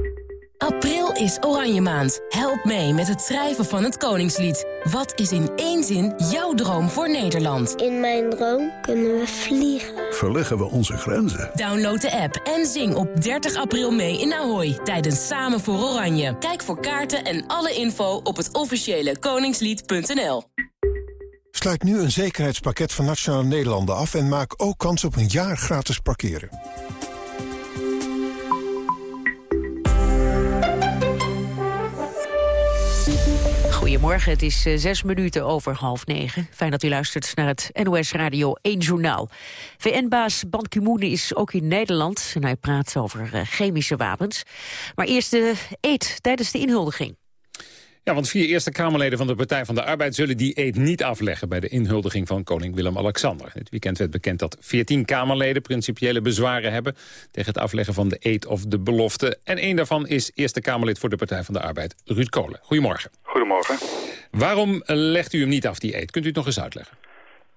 April is Oranje Maand. Help mee met het schrijven van het Koningslied. Wat is in één zin jouw droom voor Nederland? In mijn droom kunnen we vliegen. Verleggen we onze grenzen? Download de app en zing op 30 april mee in Ahoy tijdens Samen voor Oranje. Kijk voor kaarten en alle info op het officiële koningslied.nl. Sluit nu een zekerheidspakket van Nationale Nederlanden af... en maak ook kans op een jaar gratis parkeren. Goedemorgen, het is eh, zes minuten over half negen. Fijn dat u luistert naar het NOS Radio 1 Journaal. VN-baas Ban Ki-moon is ook in Nederland en hij praat over eh, chemische wapens. Maar eerst de eet tijdens de inhuldiging. Ja, want vier Eerste Kamerleden van de Partij van de Arbeid... zullen die eed niet afleggen bij de inhuldiging van koning Willem-Alexander. Dit weekend werd bekend dat 14 Kamerleden principiële bezwaren hebben... tegen het afleggen van de eed of de belofte. En één daarvan is Eerste Kamerlid voor de Partij van de Arbeid, Ruud Kolen. Goedemorgen. Goedemorgen. Waarom legt u hem niet af, die eed? Kunt u het nog eens uitleggen?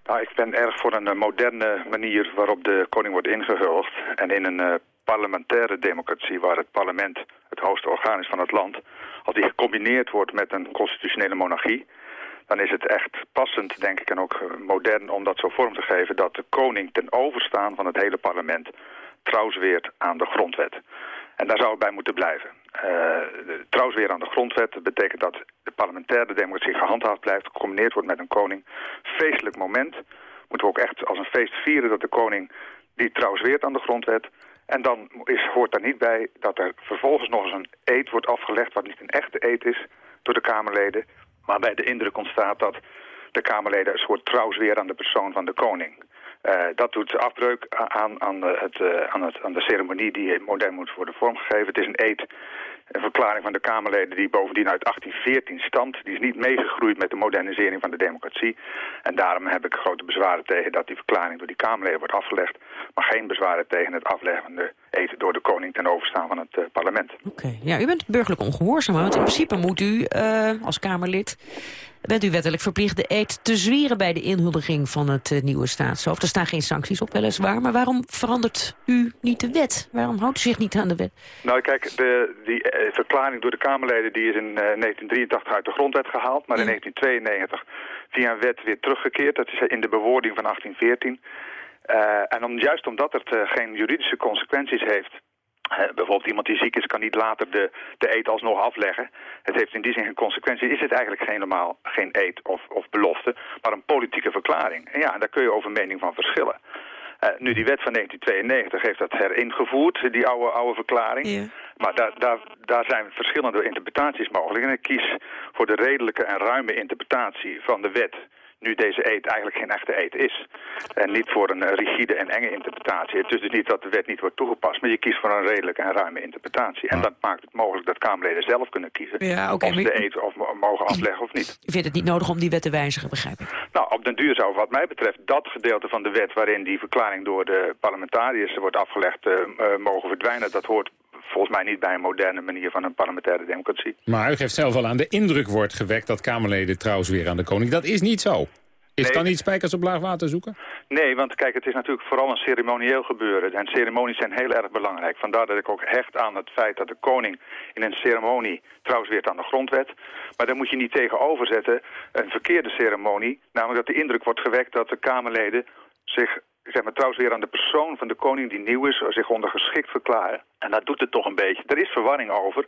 Nou, ik ben erg voor een eh, moderne manier waarop de koning wordt ingehuldigd. En in een uh, parlementaire democratie waar het parlement het hoogste orgaan is van het land als die gecombineerd wordt met een constitutionele monarchie... dan is het echt passend, denk ik, en ook eh, modern om dat zo vorm te geven... dat de koning ten overstaan van het hele parlement trouw zweert aan de grondwet. En daar zou het bij moeten blijven. Uh, trouw zweer aan de grondwet betekent dat de parlementaire democratie gehandhaafd blijft... gecombineerd wordt met een koning. Feestelijk moment. Moeten we ook echt als een feest vieren dat de koning die trouw zweert aan de grondwet... En dan is, hoort daar niet bij dat er vervolgens nog eens een eet wordt afgelegd... wat niet een echte eet is door de Kamerleden... maar bij de indruk ontstaat dat de Kamerleden een soort trouwzweer aan de persoon van de koning. Uh, dat doet afbreuk aan, aan, het, uh, aan, het, aan de ceremonie die modern moet worden vormgegeven. Het is een eet een verklaring van de Kamerleden die bovendien uit 1814 stamt. Die is niet meegegroeid met de modernisering van de democratie. En daarom heb ik grote bezwaren tegen dat die verklaring door die Kamerleden wordt afgelegd. Maar geen bezwaren tegen het afleggen van de eten door de koning ten overstaan van het uh, parlement. Oké, ja, u bent burgerlijk ongehoorzaam, want in principe moet u uh, als Kamerlid bent u wettelijk verplicht de eed te zwieren bij de inhuldiging van het uh, nieuwe staatshoofd. Er staan geen sancties op weliswaar, maar waarom verandert u niet de wet? Waarom houdt u zich niet aan de wet? Nou kijk, de, die uh, verklaring door de Kamerleden die is in uh, 1983 uit de grondwet gehaald, maar ja. in 1992 via een wet weer teruggekeerd. Dat is in de bewoording van 1814. En om, juist omdat het geen juridische consequenties heeft uh, bijvoorbeeld iemand die ziek is kan niet later de, de eet alsnog afleggen. Het heeft in die zin geen consequentie. Is het eigenlijk geen normaal geen eet of, of belofte, maar een politieke verklaring. En ja, en daar kun je over mening van verschillen. Nu, die wet van 1992 heeft dat heringevoerd, die oude, oude verklaring. Ja. Maar daar, daar, daar zijn verschillende interpretaties mogelijk. En ik kies voor de redelijke en ruime interpretatie van de wet nu deze eet eigenlijk geen echte eet is. En niet voor een rigide en enge interpretatie. Het is dus niet dat de wet niet wordt toegepast, maar je kiest voor een redelijke en ruime interpretatie. En dat maakt het mogelijk dat Kamerleden zelf kunnen kiezen ja, okay, of ze de eet of mogen afleggen of niet. U vindt het niet nodig om die wet te wijzigen, begrijp ik? Nou, op den duur zou wat mij betreft dat gedeelte van de wet waarin die verklaring door de parlementariërs wordt afgelegd uh, uh, mogen verdwijnen. Dat hoort volgens mij niet bij een moderne manier van een parlementaire democratie. Maar u geeft zelf al aan, de indruk wordt gewekt dat Kamerleden trouwens weer aan de koning. Dat is niet zo. Is nee, dan niet spijkers op laag water zoeken? Nee, want kijk, het is natuurlijk vooral een ceremonieel gebeuren. En ceremonies zijn heel erg belangrijk. Vandaar dat ik ook hecht aan het feit dat de koning in een ceremonie trouwens weer aan de grondwet. Maar daar moet je niet tegenover zetten een verkeerde ceremonie. Namelijk dat de indruk wordt gewekt dat de Kamerleden zich zeg maar trouwens weer aan de persoon van de koning die nieuw is, zich ondergeschikt verklaren. En dat doet het toch een beetje. Er is verwarring over.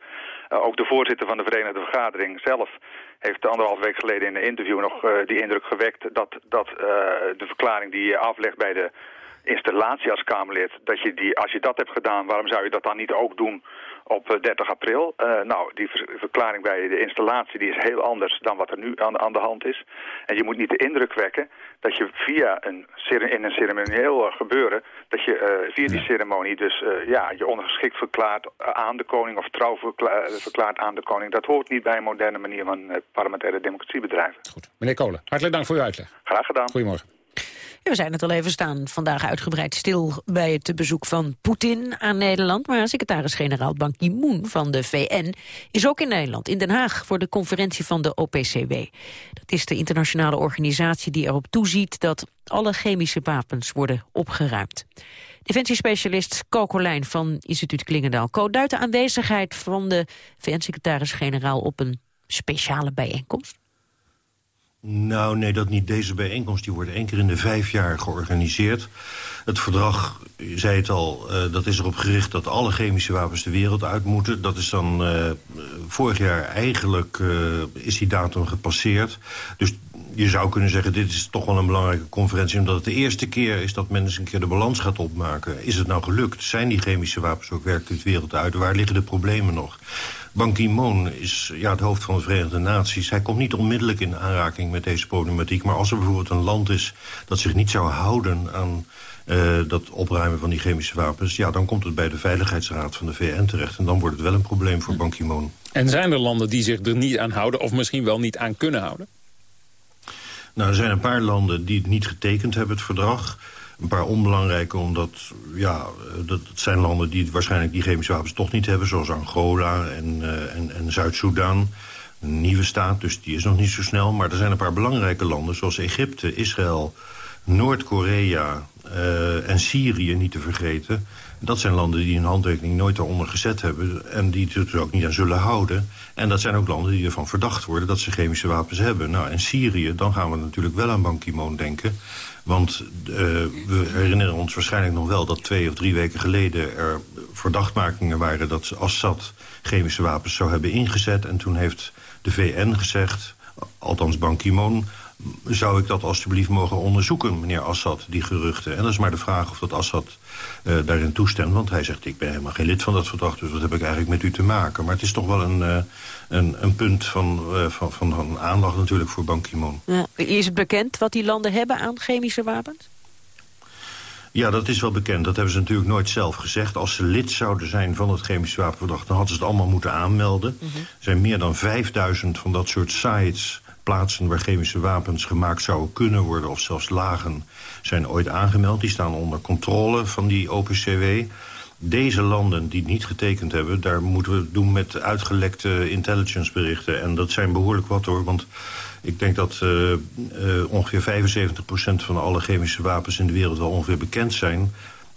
Uh, ook de voorzitter van de Verenigde Vergadering zelf heeft anderhalf week geleden in een interview nog uh, die indruk gewekt dat, dat uh, de verklaring die je aflegt bij de installatie als Kamerlid, dat je die, als je dat hebt gedaan, waarom zou je dat dan niet ook doen op 30 april. Nou, die verklaring bij de installatie die is heel anders dan wat er nu aan, aan de hand is. En je moet niet de indruk wekken dat je via een, in een ceremonieel gebeuren... dat je uh, via die ceremonie dus uh, ja, je ondergeschikt verklaart aan de koning... of trouw verklaart, verklaart aan de koning. Dat hoort niet bij een moderne manier van parlementaire democratie bedrijven. Goed. Meneer Kolen, hartelijk dank voor uw uitleg. Graag gedaan. Goedemorgen. We zijn het al even staan vandaag uitgebreid stil bij het bezoek van Poetin aan Nederland. Maar secretaris-generaal Ban Ki-moon van de VN is ook in Nederland, in Den Haag, voor de conferentie van de OPCW. Dat is de internationale organisatie die erop toeziet dat alle chemische wapens worden opgeruimd. Defensiespecialist Co van instituut Klingendaal. Co duidt de aanwezigheid van de VN-secretaris-generaal op een speciale bijeenkomst? Nou, nee, dat niet. Deze bijeenkomst die wordt één keer in de vijf jaar georganiseerd. Het verdrag, je zei het al, uh, dat is erop gericht dat alle chemische wapens de wereld uit moeten. Dat is dan uh, vorig jaar eigenlijk uh, is die datum gepasseerd. Dus je zou kunnen zeggen, dit is toch wel een belangrijke conferentie... omdat het de eerste keer is dat men eens een keer de balans gaat opmaken. Is het nou gelukt? Zijn die chemische wapens ook werkelijk de wereld uit? Waar liggen de problemen nog? Ban Ki-moon is ja, het hoofd van de Verenigde Naties. Hij komt niet onmiddellijk in aanraking met deze problematiek. Maar als er bijvoorbeeld een land is dat zich niet zou houden aan uh, dat opruimen van die chemische wapens... ja, dan komt het bij de Veiligheidsraad van de VN terecht. En dan wordt het wel een probleem voor Ban Ki-moon. En zijn er landen die zich er niet aan houden... of misschien wel niet aan kunnen houden? Nou, er zijn een paar landen die het niet getekend hebben, het verdrag. Een paar onbelangrijke, omdat ja, dat, zijn landen die waarschijnlijk die chemische wapens toch niet hebben. Zoals Angola en, uh, en, en Zuid-Soedan. Een nieuwe staat, dus die is nog niet zo snel. Maar er zijn een paar belangrijke landen, zoals Egypte, Israël, Noord-Korea uh, en Syrië, niet te vergeten. Dat zijn landen die hun handtekening nooit eronder gezet hebben... en die er ook niet aan zullen houden. En dat zijn ook landen die ervan verdacht worden dat ze chemische wapens hebben. Nou, en Syrië, dan gaan we natuurlijk wel aan Ban Ki-moon denken. Want uh, we herinneren ons waarschijnlijk nog wel dat twee of drie weken geleden... er verdachtmakingen waren dat Assad chemische wapens zou hebben ingezet. En toen heeft de VN gezegd, althans Ban Ki-moon zou ik dat alstublieft mogen onderzoeken, meneer Assad, die geruchten. En dat is maar de vraag of dat Assad uh, daarin toestemt. Want hij zegt, ik ben helemaal geen lid van dat verdrag... dus wat heb ik eigenlijk met u te maken? Maar het is toch wel een, uh, een, een, punt van, uh, van, van, van, aandacht natuurlijk voor Ban Ki-moon. Ja. Is het bekend wat die landen hebben aan chemische wapens? Ja, dat is wel bekend. Dat hebben ze natuurlijk nooit zelf gezegd. Als ze lid zouden zijn van het chemische wapenverdrag... dan hadden ze het allemaal moeten aanmelden. Mm -hmm. Er zijn meer dan 5000 van dat soort sites plaatsen waar chemische wapens gemaakt zouden kunnen worden... of zelfs lagen, zijn ooit aangemeld. Die staan onder controle van die OPCW. Deze landen die niet getekend hebben... daar moeten we het doen met uitgelekte intelligenceberichten. En dat zijn behoorlijk wat hoor, want... Ik denk dat uh, uh, ongeveer 75% van alle chemische wapens in de wereld wel ongeveer bekend zijn.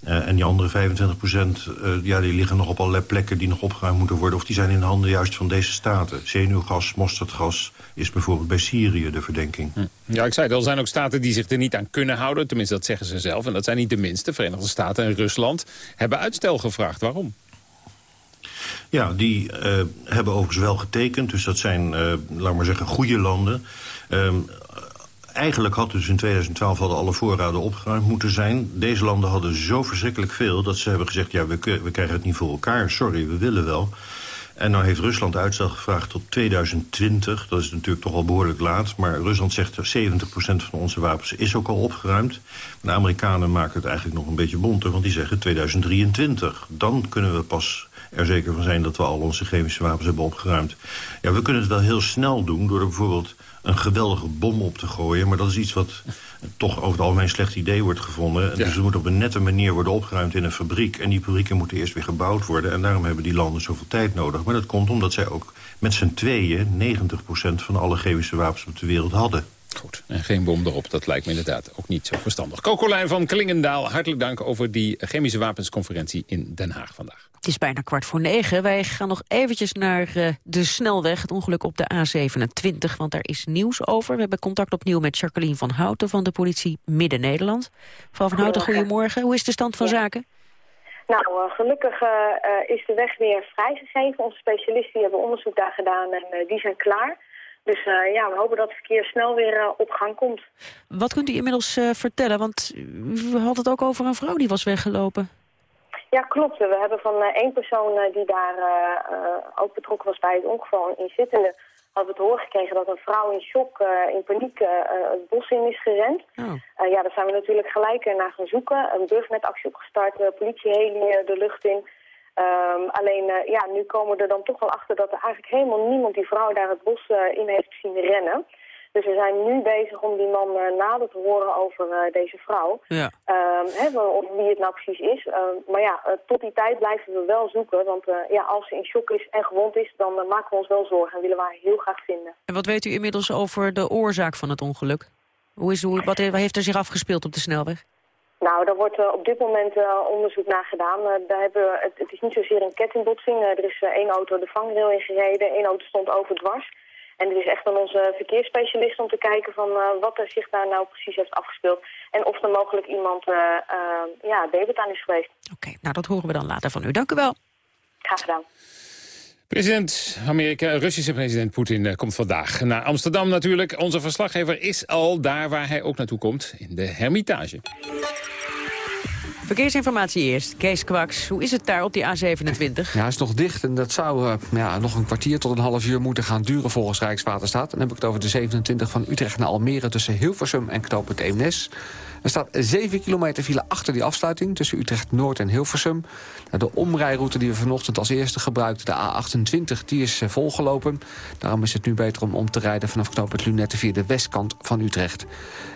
Uh, en die andere 25 procent, uh, ja, die liggen nog op allerlei plekken die nog opgeruimd moeten worden. Of die zijn in handen juist van deze staten. Zenuwgas, mosterdgas is bijvoorbeeld bij Syrië de verdenking. Hm. Ja, ik zei het er zijn ook staten die zich er niet aan kunnen houden. Tenminste, dat zeggen ze zelf. En dat zijn niet de minste. Verenigde Staten en Rusland hebben uitstel gevraagd. Waarom? Ja, die uh, hebben overigens wel getekend. Dus dat zijn, laat maar zeggen, goede landen. Um, eigenlijk had dus in 2012 hadden alle voorraden opgeruimd moeten zijn. Deze landen hadden zo verschrikkelijk veel dat ze hebben gezegd... ja, we, we krijgen het niet voor elkaar, sorry, we willen wel. En nou heeft Rusland uitstel gevraagd tot 2020. Dat is natuurlijk toch al behoorlijk laat. Maar Rusland zegt 70% van onze wapens is ook al opgeruimd. De Amerikanen maken het eigenlijk nog een beetje bonter... want die zeggen 2023. Dan kunnen we pas er zeker van zijn dat we al onze chemische wapens hebben opgeruimd. Ja, we kunnen het wel heel snel doen door bijvoorbeeld een geweldige bom op te gooien. Maar dat is iets wat toch over het algemeen slecht idee wordt gevonden. Ja. Dus het moet op een nette manier worden opgeruimd in een fabriek. En die fabrieken moeten eerst weer gebouwd worden. En daarom hebben die landen zoveel tijd nodig. Maar dat komt omdat zij ook met z'n tweeën 90% van alle chemische wapens op de wereld hadden. Goed, en geen bom erop. Dat lijkt me inderdaad ook niet zo verstandig. Kokolijn van Klingendaal, hartelijk dank over die chemische wapensconferentie in Den Haag vandaag. Het is bijna kwart voor negen. Wij gaan nog eventjes naar uh, de snelweg, het ongeluk op de A27, want daar is nieuws over. We hebben contact opnieuw met Jacqueline van Houten van de politie Midden-Nederland. Mevrouw van Houten, goedemorgen. Hoe is de stand van ja. zaken? Nou, uh, gelukkig uh, is de weg weer vrijgegeven. Onze specialisten hebben onderzoek daar gedaan en die zijn klaar. Dus uh, ja, we hopen dat het verkeer snel weer uh, op gang komt. Wat kunt u inmiddels uh, vertellen? Want u had het ook over een vrouw die was weggelopen. Ja, klopt. We hebben van één persoon die daar ook betrokken was bij het ongeval, een inzittende, hadden we te horen gekregen dat een vrouw in shock, in paniek, het bos in is gerend. Oh. ja, daar zijn we natuurlijk gelijk naar gaan zoeken. Een burgernetactie opgestart, politieheli de lucht in. Um, alleen, uh, ja, nu komen we er dan toch wel achter dat er eigenlijk helemaal niemand die vrouw daar het bos uh, in heeft zien rennen. Dus we zijn nu bezig om die man uh, nader te horen over deze vrouw. Ja. Um, hè, wie het nou precies is. Um, maar ja, tot die tijd blijven we wel zoeken. Want ja, als ze in shock is en gewond is, dan maken we ons wel zorgen en willen we haar heel graag vinden. En wat weet u inmiddels over de oorzaak van het ongeluk? Hoe is, hoe, wat heeft er zich afgespeeld op de snelweg? Nou, daar wordt uh, op dit moment uh, onderzoek naar gedaan. Uh, daar hebben, het, het, is niet zozeer een kettingbotsing. er is één auto de vangrail in gereden, één auto stond overdwars. En het is echt aan onze verkeersspecialist om te kijken van wat er zich daar nou precies heeft afgespeeld. En of er mogelijk iemand ja, debet aan is geweest. Oké, nou dat horen we dan later van u. Dank u wel. Graag gedaan. President Amerika, Russische president Poetin komt vandaag naar Amsterdam natuurlijk. Onze verslaggever is al daar waar hij ook naartoe komt, in de Hermitage. Verkeersinformatie eerst. Kees Kwaks, hoe is het daar op die A27? Ja, het is nog dicht en dat zou uh, ja, nog een kwartier tot een half uur moeten gaan duren volgens Rijkswaterstaat. Dan heb ik het over de 27 van Utrecht naar Almere tussen Hilversum en knooppunt Eemnes. Er staat 7 kilometer file achter die afsluiting tussen Utrecht-Noord en Hilversum. De omrijroute die we vanochtend als eerste gebruikten, de A28, die is volgelopen. Daarom is het nu beter om om te rijden vanaf knooppunt Lunette via de westkant van Utrecht.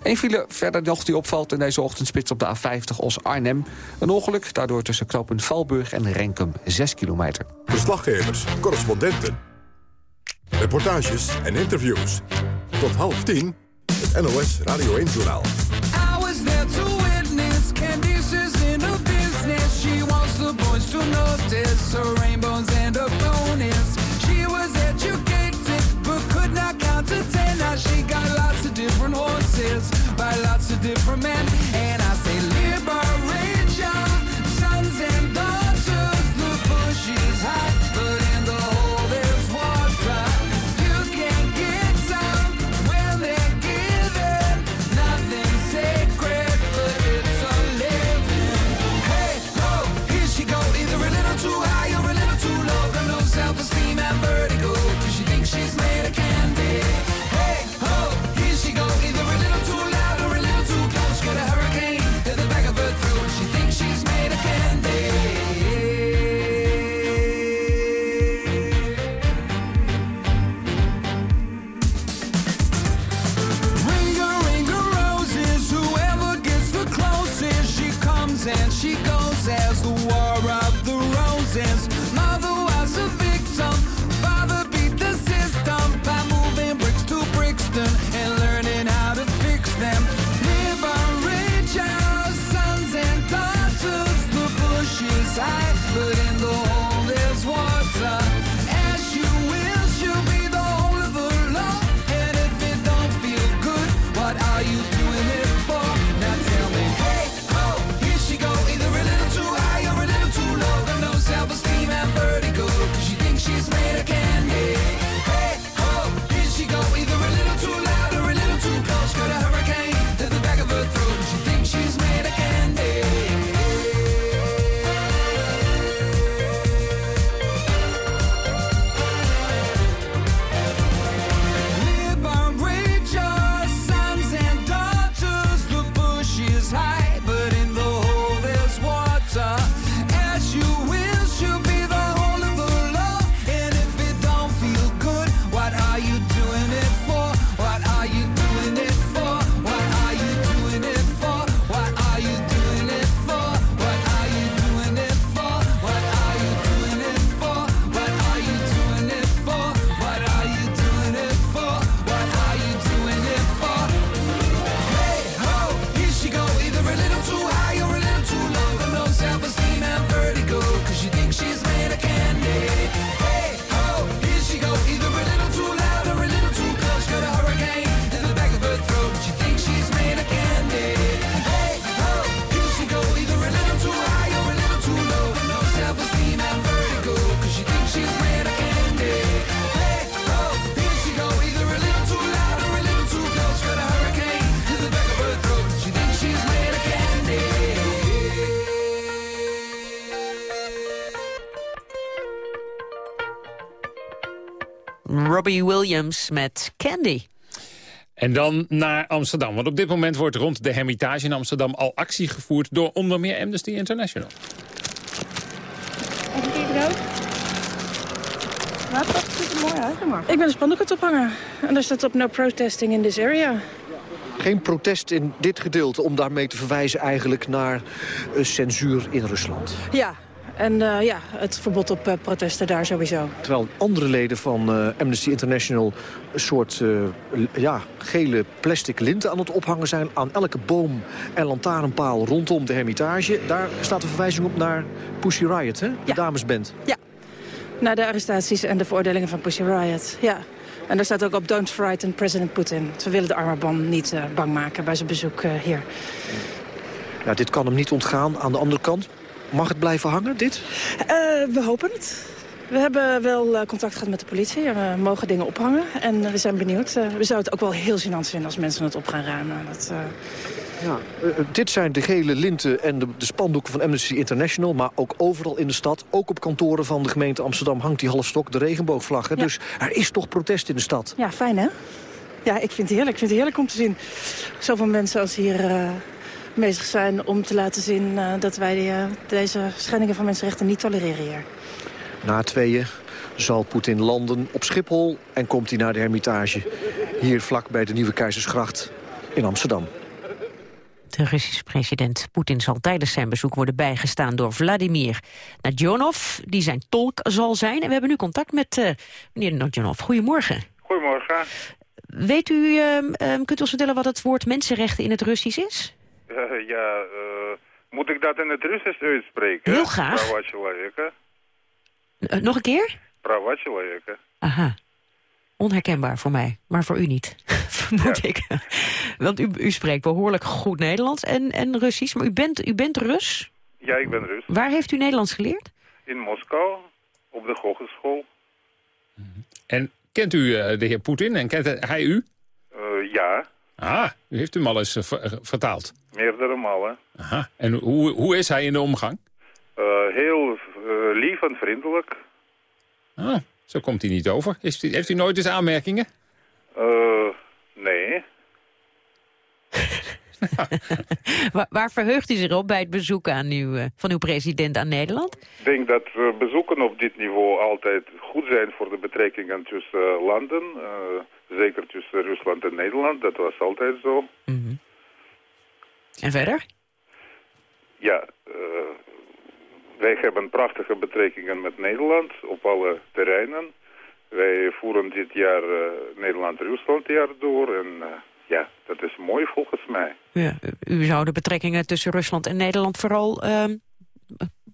Eén file verder nog die opvalt in deze ochtendspits op de A50 Os-Arnhem. Een ongeluk, daardoor tussen knooppunt Valburg en Renkum 6 kilometer. Verslaggevers, correspondenten, reportages en interviews. Tot half tien, het NOS Radio 1-journaal. To Williams met Candy. En dan naar Amsterdam. Want op dit moment wordt rond de Hermitage in Amsterdam al actie gevoerd... door onder meer Amnesty International. Wat? Dat ziet er mooi uit. Ik ben een spandoek aan het ophangen. En daar staat op no protesting in this area. Geen protest in dit gedeelte om daarmee te verwijzen eigenlijk naar censuur in Rusland. Ja, en eh, ja, het verbod op eh, protesten daar sowieso. Terwijl andere leden van eh, Amnesty International een soort ja, gele plastic linten aan het ophangen zijn... aan elke boom en lantaarnpaal rondom de Hermitage. Daar staat een verwijzing op naar Pussy Riot, hè? de damesband. Ja, na de arrestaties en de veroordelingen van Pussy Riot. Ja. En daar staat ook op Don't Frighten President Putin. We willen de arme man niet bang maken bij zijn bezoek hier. Ja, dit kan hem niet ontgaan. Aan de andere kant, mag het blijven hangen, dit? Eh, we hopen het. We hebben wel eh, contact gehad met de politie we mogen dingen ophangen. En eh, we zijn benieuwd. We zouden het ook wel heel gênant vinden als mensen het op gaan ruimen. Dat, Ja, dit zijn de gele linten en de, de spandoeken van Amnesty International... maar ook overal in de stad, ook op kantoren van de gemeente Amsterdam... hangt die halfstok, de regenboogvlag. Dus er is toch protest in de stad. Ja, fijn hè? Ja, ik vind het heerlijk. Ik vind het heerlijk om te zien. Zoveel mensen als hier bezig zijn om te laten zien... eh, dat wij eh, deze schendingen van mensenrechten niet tolereren hier. Na tweeën zal Poetin landen op Schiphol en komt hij naar de Hermitage. Hier vlak bij de Nieuwe Keizersgracht in Amsterdam. De Russische president Poetin zal tijdens zijn bezoek worden bijgestaan door Vladimir Nadjonov, die zijn tolk zal zijn. En we hebben nu contact met eh, meneer Nadjonov. Goedemorgen. Goedemorgen. Weet u, ehm, ehm, kunt u ons vertellen wat het woord mensenrechten in het Russisch is? Eh, ja, eh, moet ik dat in het Russisch uitspreken? Heel graag. Права человека. Eh, nog een keer? Права человека. Aha. Onherkenbaar voor mij, maar voor u niet, vermoed ik. Want u, u spreekt behoorlijk goed Nederlands en, en Russisch, maar u bent, u bent Rus. Ja, ik ben Rus. Waar heeft u Nederlands geleerd? In Moskou, op de hogeschool. En kent u eh, de heer Poetin en kent hij u? Eh, ja, Ah, u heeft hem al eens eh, ver- eh, vertaald. meerdere malen. Aha. En hoe, hoe is hij in de omgang? Eh, heel eh, lief en vriendelijk. Ah, zo komt hij niet over. Is, heeft u nooit eens aanmerkingen? Eh, nee. Waar, waar verheugt u zich op bij het bezoek aan uw, van uw president aan Nederland? Ik denk dat bezoeken op dit niveau altijd goed zijn voor de betrekkingen tussen eh, landen. Zeker tussen Rusland en Nederland, dat was altijd zo. En verder? Ja, eh, wij hebben prachtige betrekkingen met Nederland op alle terreinen. Wij voeren dit jaar eh, Nederland-Rusland-jaar door en eh, ja, dat is mooi volgens mij. Ja, u- zou de betrekkingen tussen Rusland en Nederland vooral ehm,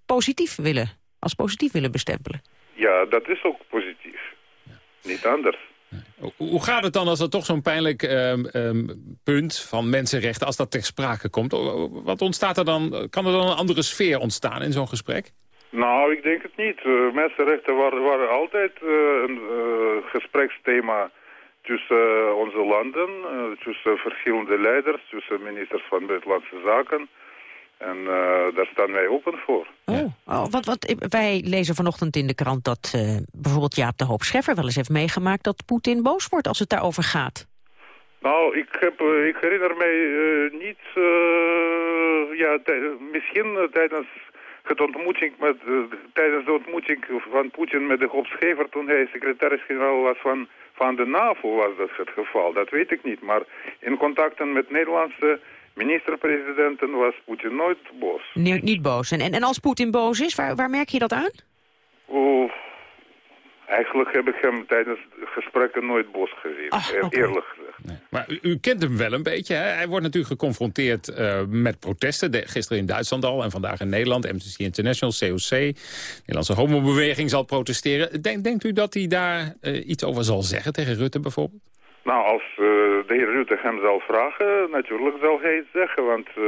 positief willen, als positief willen bestempelen. Ja, dat is ook positief. Niet anders. Hoe- gaat het dan als er toch zo'n pijnlijk ehm, ehm, punt van mensenrechten... als dat ter sprake komt? Wat ontstaat er dan? Kan er dan een andere sfeer ontstaan in zo'n gesprek? Nou, ik denk het niet. Eh, mensenrechten waren, waren altijd eh, een eh, gespreksthema tussen onze landen, tussen verschillende leiders, tussen ministers van Buitenlandse Zaken. En eh, daar staan wij open voor. Oh, oh wat, wat, wij lezen vanochtend in de krant dat eh, bijvoorbeeld Jaap de Hoop Scheffer wel eens heeft meegemaakt dat Poetin boos wordt als het daarover gaat. Nou, ik, heb, eh, ik herinner mij eh, niet, eh, ja, misschien tijdens het ontmoeting met, tijdens de ontmoeting van Poetin met de Hoop Scheffer toen hij secretaris-generaal was van, van de NAVO was dat het geval. Dat weet ik niet, maar in contacten met Nederlandse minister-presidenten was Poetin nooit boos. Nee, niet boos. En, en, en als Poetin boos is, waar, waar merk je dat aan? Oeh, eigenlijk heb ik hem tijdens gesprekken nooit boos gezien, Ah, eerlijk gezegd. Maar u, u kent hem wel een beetje. Hè? Hij wordt natuurlijk geconfronteerd eh, met protesten. De- gisteren in Duitsland al en vandaag in Nederland. Amnesty International, COC. De Nederlandse homobeweging zal protesteren. Denk, denkt u dat hij daar eh, iets over zal zeggen tegen Rutte bijvoorbeeld? Nou, als eh, de heer Rutte hem zal vragen, natuurlijk zal hij het zeggen, want eh,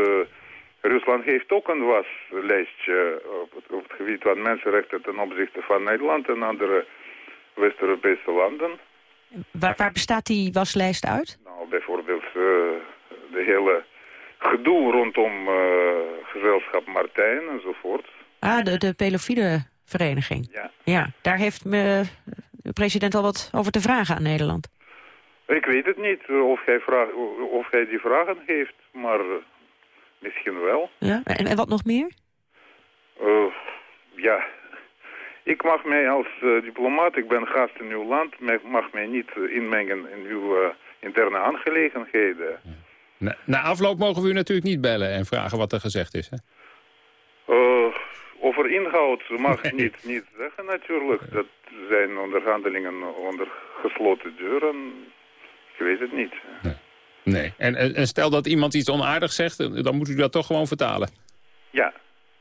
Rusland heeft ook een waslijstje op het, op het gebied van mensenrechten ten opzichte van Nederland en andere West-Europese landen. Waar, waar bestaat die waslijst uit? Nou, bijvoorbeeld eh, de hele gedoe rondom gezelschap Martijn enzovoort. Ah, de, de pedofiele vereniging. Ja. Ja, daar heeft me, de president al wat over te vragen aan Nederland? Ik weet het niet of hij, vraag, of hij die vragen heeft, maar uh, misschien wel. Ja? En, en wat nog meer? Uh, ja, ik mag mij als uh, diplomaat, ik ben gast in uw land, mag mij niet inmengen in uw interne aangelegenheden. Na, na, afloop mogen we u natuurlijk niet bellen en vragen wat er gezegd is, hè? Uh, over inhoud mag ik niet, niet zeggen natuurlijk. Dat zijn onderhandelingen onder gesloten deuren. Ik weet het niet. Nee. nee. En, en, stel dat iemand iets onaardigs zegt, dan moet u dat toch gewoon vertalen? Ja,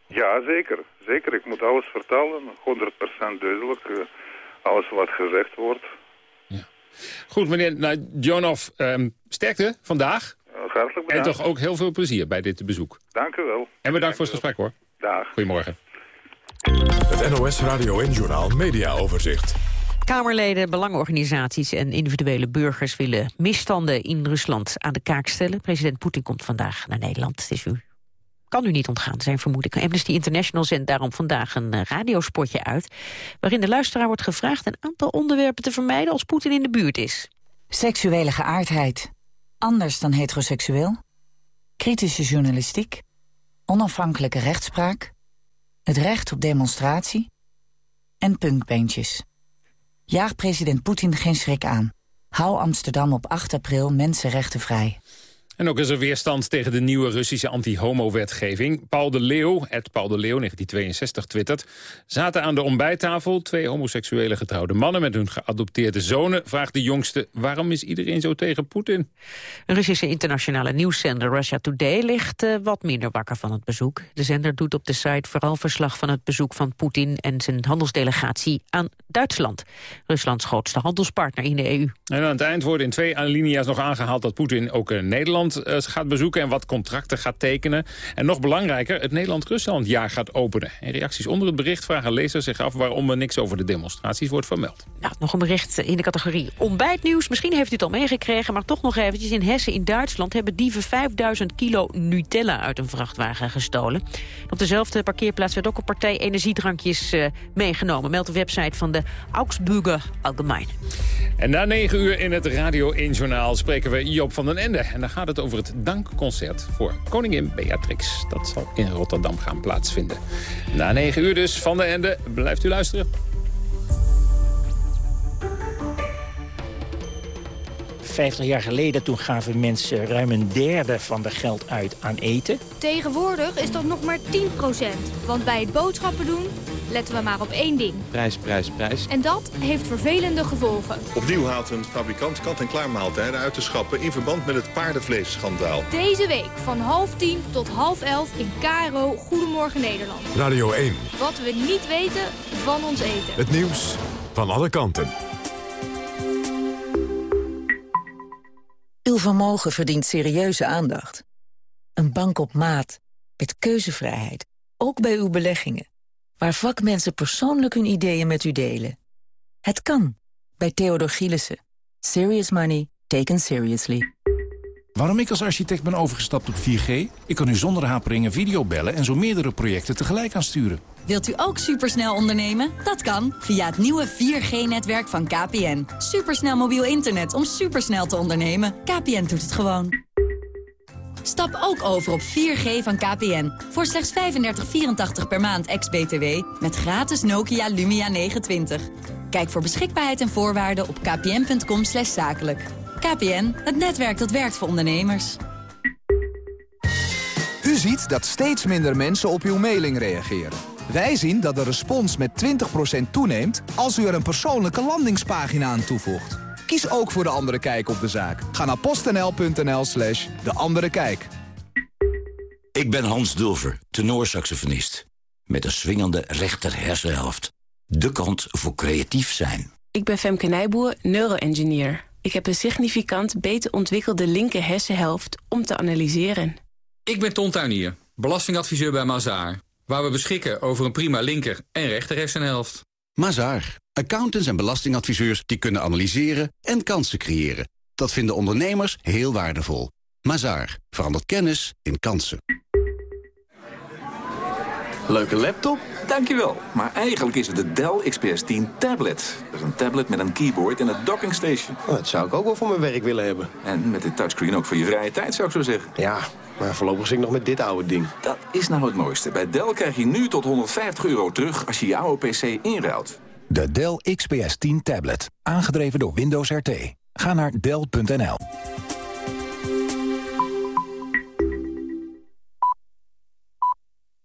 ja zeker. Zeker, ik moet alles vertalen. 100% duidelijk. Uh, alles wat gezegd wordt. Ja. Goed, meneer nou, Jonoff, um, sterkte vandaag. hartelijk bedankt. En toch ook heel veel plezier bij dit bezoek. Dank u wel. En bedankt voor het gesprek hoor. Dag. Goedemorgen. Het NOS Radio en Journal Media Overzicht. Kamerleden, belangenorganisaties en individuele burgers willen misstanden in Rusland aan de kaak stellen. President Poetin komt vandaag naar Nederland. Het is u kan u niet ontgaan, zijn vermoeden. Amnesty International zendt daarom vandaag een uh, radiospotje uit... waarin de luisteraar wordt gevraagd een aantal onderwerpen te vermijden... als Poetin in de buurt is. Seksuele geaardheid. Anders dan heteroseksueel. Kritische journalistiek. Onafhankelijke rechtspraak. Het recht op demonstratie. En punkbeentjes. Jaag president Poetin geen schrik aan. Hou Amsterdam op 8 april mensenrechtenvrij. En ook is er weerstand tegen de nieuwe Russische anti-homo-wetgeving. Paul de Leeuw, het Paul de Leeuw, 1962, twittert... zaten aan de ontbijttafel twee homoseksuele getrouwde mannen... met hun geadopteerde zonen, vraagt de jongste... waarom is iedereen zo tegen Poetin? Een Russische internationale nieuwszender Russia Today... ligt uh, wat minder wakker van het bezoek. De zender doet op de site vooral verslag van het bezoek van Poetin... en zijn handelsdelegatie aan Duitsland. Ruslands grootste handelspartner in de EU. En aan het eind worden in twee alinea's nog aangehaald... dat Poetin ook uh, Nederland uh, gaat bezoeken en wat contracten gaat tekenen. En nog belangrijker, het Nederland-Rusland-jaar gaat openen. En reacties onder het bericht vragen lezers zich af... waarom er niks over de demonstraties wordt vermeld. Nou, nog een bericht in de categorie ontbijtnieuws. Misschien heeft u het al meegekregen, maar toch nog eventjes. In Hessen in Duitsland hebben dieven 5000 kilo Nutella uit een vrachtwagen gestolen. Op dezelfde parkeerplaats werd ook een partij energiedrankjes uh, meegenomen. Meldt de website van de Augsburger Allgemein. En na negen uur in het Radio 1-journaal spreken we Joop van den Ende. En dan gaat het over het dankconcert voor koningin Beatrix. Dat zal in Rotterdam gaan plaatsvinden. Na negen uur dus van de Ende. Blijft u luisteren. 50 jaar geleden toen gaven mensen ruim een derde van de geld uit aan eten. Tegenwoordig is dat nog maar 10% Want bij het boodschappen doen letten we maar op één ding. Prijs, prijs, prijs. En dat heeft vervelende gevolgen. Opnieuw haalt een fabrikant kant-en-klaar maaltijden uit te schappen... in verband met het paardenvleesschandaal. Deze week van half tien tot half elf in KRO Goedemorgen Nederland. Radio 1. Wat we niet weten van ons eten. Het nieuws van alle kanten. Uw vermogen verdient serieuze aandacht. Een bank op maat, met keuzevrijheid, ook bij uw beleggingen. Waar vakmensen persoonlijk hun ideeën met u delen. Het kan, bij Theodor Gielissen. Serious money taken seriously. Waarom ik als architect ben overgestapt op 4G? Ik kan u zonder haperingen videobellen en zo meerdere projecten tegelijk aansturen. Wilt u ook supersnel ondernemen? Dat kan via het nieuwe 4G-netwerk van KPN. Supersnel mobiel internet om supersnel te ondernemen. KPN doet het gewoon. Stap ook over op 4G van KPN. Voor slechts 35,84 per maand ex-BTW. Met gratis Nokia Lumia 920. Kijk voor beschikbaarheid en voorwaarden op kpn.com zakelijk. KPN, het netwerk dat werkt voor ondernemers. U ziet dat steeds minder mensen op uw mailing reageren. Wij zien dat de respons met 20% toeneemt als u er een persoonlijke landingspagina aan toevoegt. Kies ook voor De Andere Kijk op de zaak. Ga naar postnl.nl slash De Andere Kijk. Ik ben Hans Dulver, tenorsaxofonist. Met een swingende rechter hersenhelft. De kant voor creatief zijn. Ik ben Femke Nijboer, neuroengineer. Ik heb een significant beter ontwikkelde linker hersenhelft om te analyseren. Ik ben Ton Tuinier, belastingadviseur bij Mazaar. Waar we beschikken over een prima linker en rechter hersenhelft. Mazaar. Accountants en belastingadviseurs die kunnen analyseren en kansen creëren. Dat vinden ondernemers heel waardevol. Mazaar. Verandert kennis in kansen. Leuke laptop? Dankjewel. Maar eigenlijk is het de Dell XPS 10 tablet. Dat is een tablet met een keyboard en een docking station. Oh, dat zou ik ook wel voor mijn werk willen hebben. En met dit touchscreen ook voor je vrije tijd, zou ik zo zeggen. Ja, maar voorlopig zit ik nog met dit oude ding. Dat is nou het mooiste. Bij Dell krijg je nu tot 150 euro terug als je je oude PC inruilt. De Dell XPS 10 tablet. Aangedreven door Windows RT. Ga naar Dell.nl.